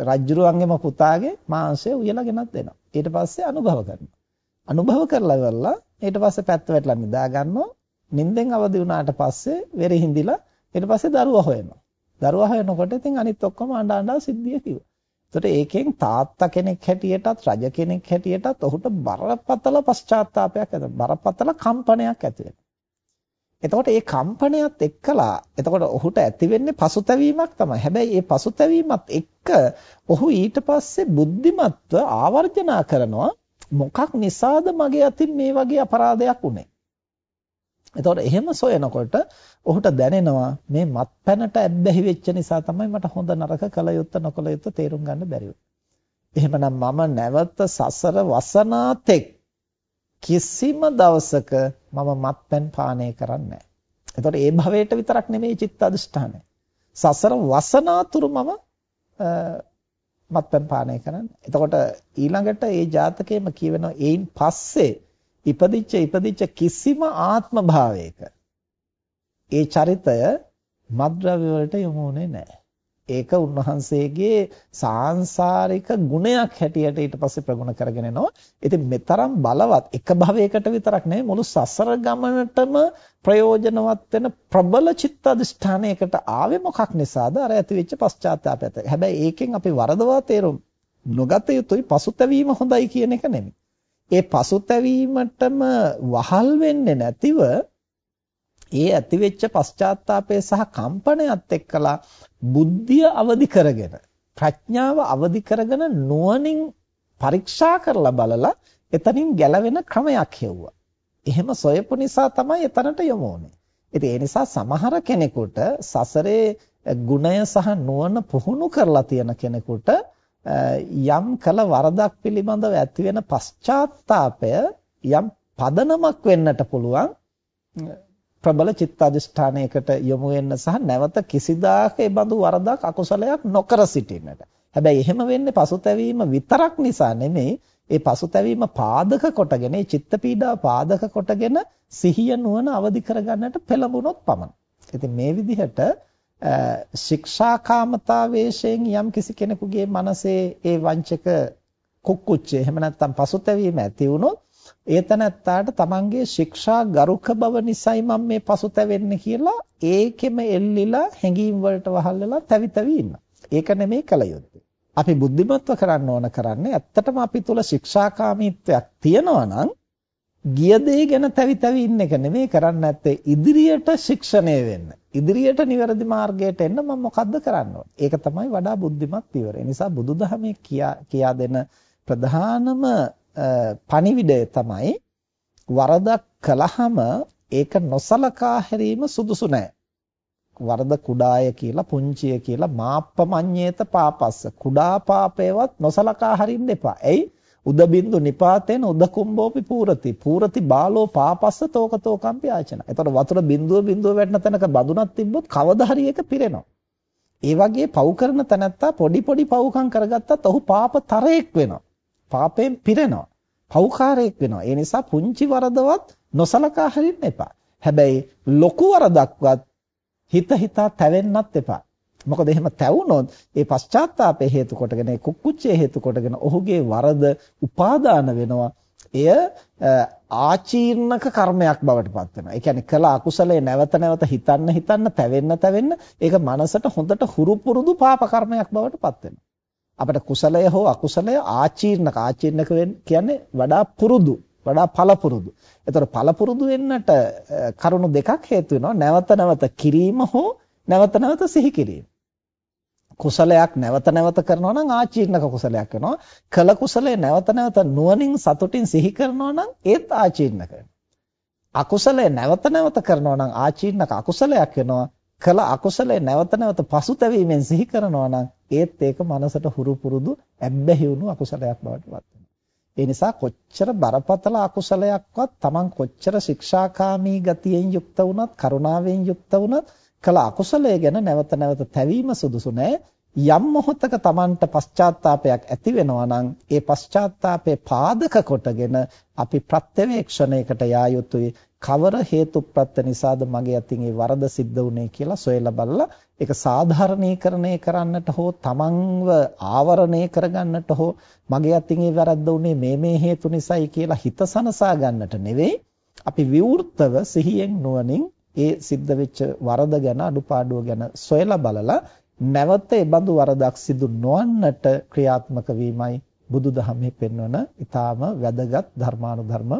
රජ්ජුරුවන්ගේම පුතාගේ මාංශය උයලා ගෙනත් දෙනවා. ඊට පස්සේ අනුභව කරනවා. අනුභව කරලා ඉවරලා ඊට පස්සේ පැත්ත වැටලා නිදා ගන්නවා. නිින්දෙන් අවදි වුණාට පස්සේ වෙරෙ හිඳිලා ඊට පස්සේ දරුවා හොයනවා. දරුවා හොයනකොට ඉතින් අනිත් ඔක්කොම අඬ අඬ සිද්ධිය කිව්වා. එතකොට ඒකෙන් තාත්තා කෙනෙක් හැටියටත් රජ කෙනෙක් හැටියටත් ඔහුට බරපතල පශ්චාත්තාවයක් ඇති බරපතල කම්පනයක් ඇති එතකොට මේ කම්පනයත් එක්කලා එතකොට ඔහුට ඇති වෙන්නේ පසුතැවීමක් තමයි. හැබැයි මේ පසුතැවීමත් එක්ක ඔහු ඊට පස්සේ බුද්ධිමත්ව ආවර්ජනා කරනවා මොකක් නිසාද මගේ අතින් මේ වගේ අපරාධයක් උනේ. එතකොට එහෙම සොයනකොට ඔහුට දැනෙනවා මේ මත්පැනට ඇබ්බැහි වෙච්ච නිසා තමයි මට හොඳ නරක කල යුත්ත නොකල යුත්ත තේරුම් ගන්න බැරි එහෙමනම් මම නැවත සසර වසනාතෙක් කිසිම දවසක මම මත්පැන් පානය කරන්නේ නැහැ. එතකොට ඒ භවයට විතරක් නෙමෙයි චිත්ත අධිෂ්ඨානය. සසර වසනාතුරු මම මත්පැන් පානය කරන්නේ. එතකොට ඊළඟට ඒ ජාතකයේම කියවෙනවා ඒයින් පස්සේ ඉපදිච්ච ඉපදිච්ච කිසිම ආත්ම භාවයක ඒ චරිතය මද්ද්‍රව්‍ය වලට යොමු වුණේ නැහැ. ඒක උන්වහන්සේගේ සාංශාරික ගුණයක් හැටියට ඊට පස්සේ ප්‍රගුණ කරගෙන එනවා. ඉතින් මෙතරම් බලවත් එක භවයකට විතරක් නෙවෙයි මුළු සසර ගමනටම ප්‍රයෝජනවත් වෙන ප්‍රබල චිත්ත අධිෂ්ඨානයකට ආවේ මොකක් නිසාද? අර ඇතිවෙච්ච පශ්චාත්තාපයත්. හැබැයි ඒකෙන් අපි වරදවා තේරුම් නොගත යුතුයි පසුතැවීම හොඳයි කියන එක නෙමෙයි. ඒ පසුතැවීමටම වහල් වෙන්නේ නැතිව ඒ ඇතිවෙච්ච පශ්චාත්තාපය සහ කම්පනයත් එක්කලා බුද්ධිය අවදි කරගෙන ප්‍රඥාව අවදි කරගෙන නුවණින් පරීක්ෂා කරලා බලලා එතනින් ගැලවෙන ක්‍රමයක් හෙව්වා. එහෙම සොයපු නිසා තමයි එතනට යොමු වුනේ. ඉතින් ඒ නිසා සමහර කෙනෙකුට සසරේ ගුණය සහ නුවණ පුහුණු කරලා තියෙන කෙනෙකුට යම් කල වරදක් පිළිබඳව ඇති වෙන පශ්චාත්තාපය යම් පදනමක් වෙන්නට පුළුවන් ප්‍රබල චිත්තඅදිෂ්ඨානයකට යොමු වෙන්න සහ නැවත කිසිදාක ඒ බඳු වරදක් අකුසලයක් නොකර සිටින්නට. හැබැයි එහෙම වෙන්නේ පසුතැවීම විතරක් නිසා නෙමෙයි ඒ පසුතැවීම පාදක කොටගෙන ඒ චිත්ත පීඩා පාදක කොටගෙන සිහිය නුවණ අවදි කරගන්නට පෙළඹුණොත් පමණයි. ඉතින් මේ විදිහට ශික්ෂාකාමතාවේශයෙන් යම් කිසි කෙනෙකුගේ මනසේ ඒ වංචක කුක්කුච්චේ එහෙම නැත්නම් පසුතැවීම ඇති වුණොත් ඒතනත්තාට තමන්ගේ ශික්ෂා ගරුක බව නිසයි මම මේ පසුතැවෙන්නේ කියලා ඒකෙම එල්ලිලා හැඟීම් වලට වහල් වෙලා තැවි තැවි ඉන්නවා. ඒක නෙමෙයි කල යුත්තේ. අපි බුද්ධිමත්ව කරන්න ඕන කරන්නේ ඇත්තටම අපි තුල ශික්ෂාකාමීත්වයක් තියෙනවා නම් ගිය දේ ගැන තැවි තැවි ඉන්න එක නෙමෙයි කරන්න නැත්තේ ඉදිරියට ශික්ෂණය වෙන්න. ඉදිරියට නිවැරදි මාර්ගයට එන්න මම මොකද්ද කරන්න ඒක තමයි වඩා බුද්ධිමත් පියවර. ඒ නිසා බුදුදහමේ කියා කියා දෙන ප්‍රධානම පණිවිඩය තමයි වරදක් කළාම ඒක නොසලකා හැරීම සුදුසු නෑ. වරද කුඩාය කියලා පුංචිය කියලා මාප්පමඤ්ඤේත පාපස්ස කුඩා පාපේවත් නොසලකා හරින්න එපා. එයි උද බින්දු නිපාතේන උද කුම්භෝපි පූරති. පූරති බාලෝ පාපස්ස තෝකතෝ කම්පි ආචන. එතකොට වතුර බින්දුව බින්දුව වැටෙන තැනක බඳුනක් තිබ්බොත් කවදා හරි ඒක පිරෙනවා. ඒ වගේ පව් කරන තැනත්තා පොඩි පොඩි පව්කම් කරගත්තත් ඔහු පාප තරයක් වෙනවා. පාපයෙන් පිරෙනවා. පෞකාරයක් වෙනවා. ඒ නිසා පුංචි වරදවත් නොසලකා හරින්න එපා. හැබැයි ලොකු වරදක්වත් හිත හිතා තැවෙන්නත් එපා. මොකද එහෙම තැවුනොත් ඒ පශ්චාත්තාපය හේතු කොටගෙන ඒ කුක්කුච්චය හේතු කොටගෙන ඔහුගේ වරද උපාදාන වෙනවා. එය ආචීර්ණක කර්මයක් බවට පත් වෙනවා. ඒ කියන්නේ කළ අකුසලයේ නැවත නැවත හිතන්න හිතන්න තැවෙන්න තැවෙන්න ඒක මනසට හොඳට හුරු පුරුදු පාප කර්මයක් බවට පත් වෙනවා. අපිට කුසලය හෝ අකුසලය ආචීර්ණක ආචීර්ණක කියන්නේ වඩා පුරුදු වඩා පළපුරුදු. ඒතර පළපුරුදු වෙන්නට කරුණු දෙකක් හේතු වෙනවා. නැවත නැවත කිරීම හෝ නැවත නැවත සිහි කිරීම. කුසලයක් නැවත නැවත කරනවා නම් ආචීර්ණක කුසලයක් වෙනවා. කළ කුසලයේ නැවත නැවත නුවණින් සතුටින් සිහි කරනවා නම් ඒත් ආචීර්ණක වෙනවා. අකුසලයේ නැවත නැවත කරනවා නම් ආචීර්ණක අකුසලයක් වෙනවා. කළ අකුසලයේ නැවත නැවත පසුතැවීමෙන් සිහි කරනවා නම් ඒත් ඒක මනසට හුරු පුරුදු ඇබ්බැහි වුණු අකුසලයක් බවට පත් වෙනවා. ඒ නිසා කොච්චර බරපතල අකුසලයක්වත් Taman කොච්චර ශික්ෂාකාමී ගතියෙන් යුක්ත වුණත් කරුණාවෙන් යුක්ත වුණත් කළ අකුසලය ගැන නැවත නැවත තැවීම සුදුසු නෑ. යම් මොහොතක Tamanට පශ්චාත්තාවපයක් ඇති වෙනවා නම් ඒ පශ්චාත්තාපේ පාදක කොටගෙන අපි ප්‍රත්‍යවේක්ෂණයකට යා යුතුයි. කවර හේතුප්‍රත්‍ය නිසාද මගේ අතින් ඒ වරද සිද්ධ වුනේ කියලා සොයලා බලලා ඒක සාධාරණීකරණය කරන්නට හෝ තමන්ව ආවරණය කරගන්නට හෝ මගේ අතින් ඒ වැරද්ද උනේ මේ මේ හේතු නිසායි කියලා හිත සනසා ගන්නට නෙවෙයි. අපි විවෘතව සිහියෙන් නුවණින් ඒ සිද්ධ වෙච්ච වරද ගැන අඩුපාඩුව ගැන සොයලා බලලා නැවත ඒ බඳු වරදක් සිදු නොවන්නට ක්‍රියාත්මක වීමයි බුදුදහමේ පෙන්වන ඊටාම වැදගත් ධර්මානුධර්ම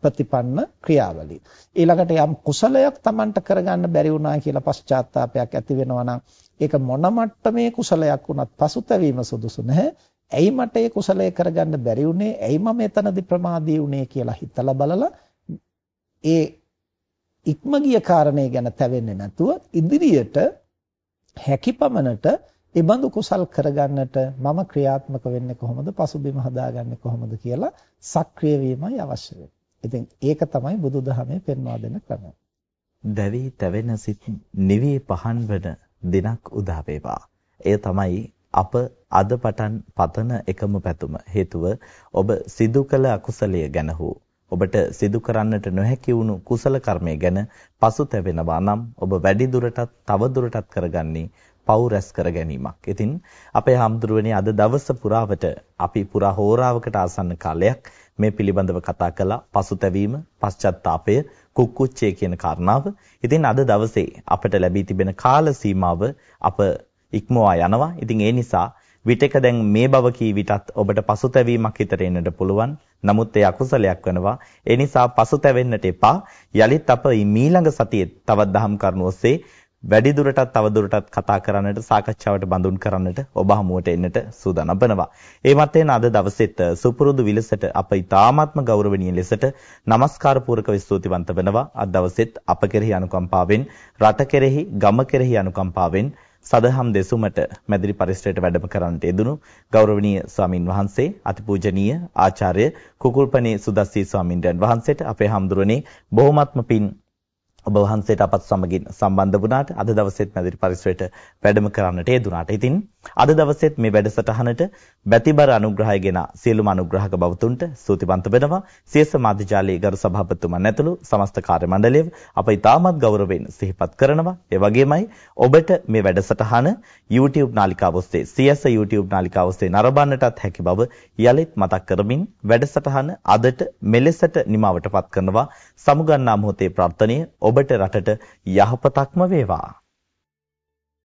ප්‍රතිපන්න ක්‍රියාවලිය. ඊළඟට යම් කුසලයක් Tamanට කරගන්න බැරි වුණා කියලා පශ්චාත්තාවපයක් ඇති වෙනවා නම් ඒක මොන මට්ටමේ කුසලයක් වුණත් පසුතැවීම සුදුසු නැහැ. ඇයි මට ඒ කුසලය කරගන්න බැරි වුණේ? ඇයි මම එතනදී ප්‍රමාදී වුණේ කියලා හිතලා බලලා ඒ ඉක්ම ගිය කාරණේ ගැන තැවෙන්නේ නැතුව ඉදිරියට හැකිපමණට ඒ බඳු කුසල් කරගන්නට මම ක්‍රියාත්මක වෙන්නේ කොහොමද පසුබිම හදාගන්නේ කොහොමද කියලා සක්‍රිය වීමයි අවශ්‍ය වෙන්නේ. ඉතින් ඒක තමයි බුදුදහමේ පෙන්වා දෙන ක්‍රමය. දැවි තැවෙන සිත් නිවි පහන් වන දිනක් උදා වේවා. එය තමයි අප අද පටන් පතන එකම පැතුම හේතුව ඔබ සිදු කළ අකුසලයේ ගැන හෝ ඔබට සිදු කරන්නට නොහැකි වුණු කුසල කර්මය ගැන පසුතැවෙනවා නම් ඔබ වැඩි දුරටත් තව දුරටත් කරගන්නේ පව් රැස් කර ගැනීමක්. ඉතින් අපේ හාමුදුරුවනේ අද දවස පුරාවට අපි පුරා හෝරාවකට ආසන්න කාලයක් මේ පිළිබඳව කතා කළා. පසුතැවීම, පශ්චාත්තාපය, කුක්කුච්චය කියන කාරණාව. ඉතින් අද දවසේ අපට ලැබී තිබෙන කාල සීමාව අප ඉක්මවා යනවා. ඉතින් ඒ නිසා විටක දැන් මේ බව කී විටත් ඔබට පසුතැවීමක් හිතට එන්නට පුළුවන්. නමුත් ඒ අකුසලයක් වෙනවා. ඒ නිසා පසුතැවෙන්නට එපා. යලිත් අප ඊළඟ සතියේ තවත් දහම් කරුණු ඔස්සේ වැඩි දුරටත් තව දුරටත් කතා කරන්නට සාකච්ඡාවට බඳුන් කරන්නට ඔබ හමුවට එන්නට සූදානම් වෙනවා. ඒ මතයෙන් අද දවසෙත් සුපුරුදු විලසට අප ඉතාමත්ම ගෞරවණීය ලෙසට নমස්කාර පූර්වකව ස්තුතිවන්ත වෙනවා. අද දවසෙත් අප කෙරෙහි අනුකම්පාවෙන්, රට කෙරෙහි, ගම කෙරෙහි අනුකම්පාවෙන් සදහම් දෙසුමට මැදිරි පරිසරයට වැඩම කරන්නට යෙදුණු ගෞරවනීය ස්වාමින් වහන්සේ අතිපූජනීය ආචාර්ය කුකුල්පනේ සුදස්සී ස්වාමින්වයන් වහන්සේට අපේ හම්දුරනේ බොහොමත්ම පින් ඔබ වහන්සේට අපත් සමගින් සම්බන්ධ වුණාට අද දවසේත් මැදිරි පරිසරයට වැඩම කරන්නට යෙදුණාට. ඉතින් අද දවසේත් මේ වැඩසටහනට බැතිබර අනුග්‍රහය ගෙන සියලුම අනුග්‍රහක බවතුන්ට ස්තුතිවන්ත වෙනවා. සියස මාධ්‍යාලයේ ගරු සභාපතිතුමන් ඇතුළු සමස්ත කාර්ය මණ්ඩලය අප ඉතාමත් ගෞරවයෙන් සිහිපත් කරනවා. ඒ වගේමයි ඔබට මේ වැඩසටහන YouTube නාලිකාව ඔස්සේ සියස YouTube නාලිකාව ඔස්සේ නරඹන්නටත් හැකි බව යලිත් මතක් කරමින් වැඩසටහන අදට මෙලෙසට නිමවටපත් කරනවා. සමුගන්නා මොහොතේ ප්‍රාර්ථනීය ඔබට රටට යහපතක්ම වේවා.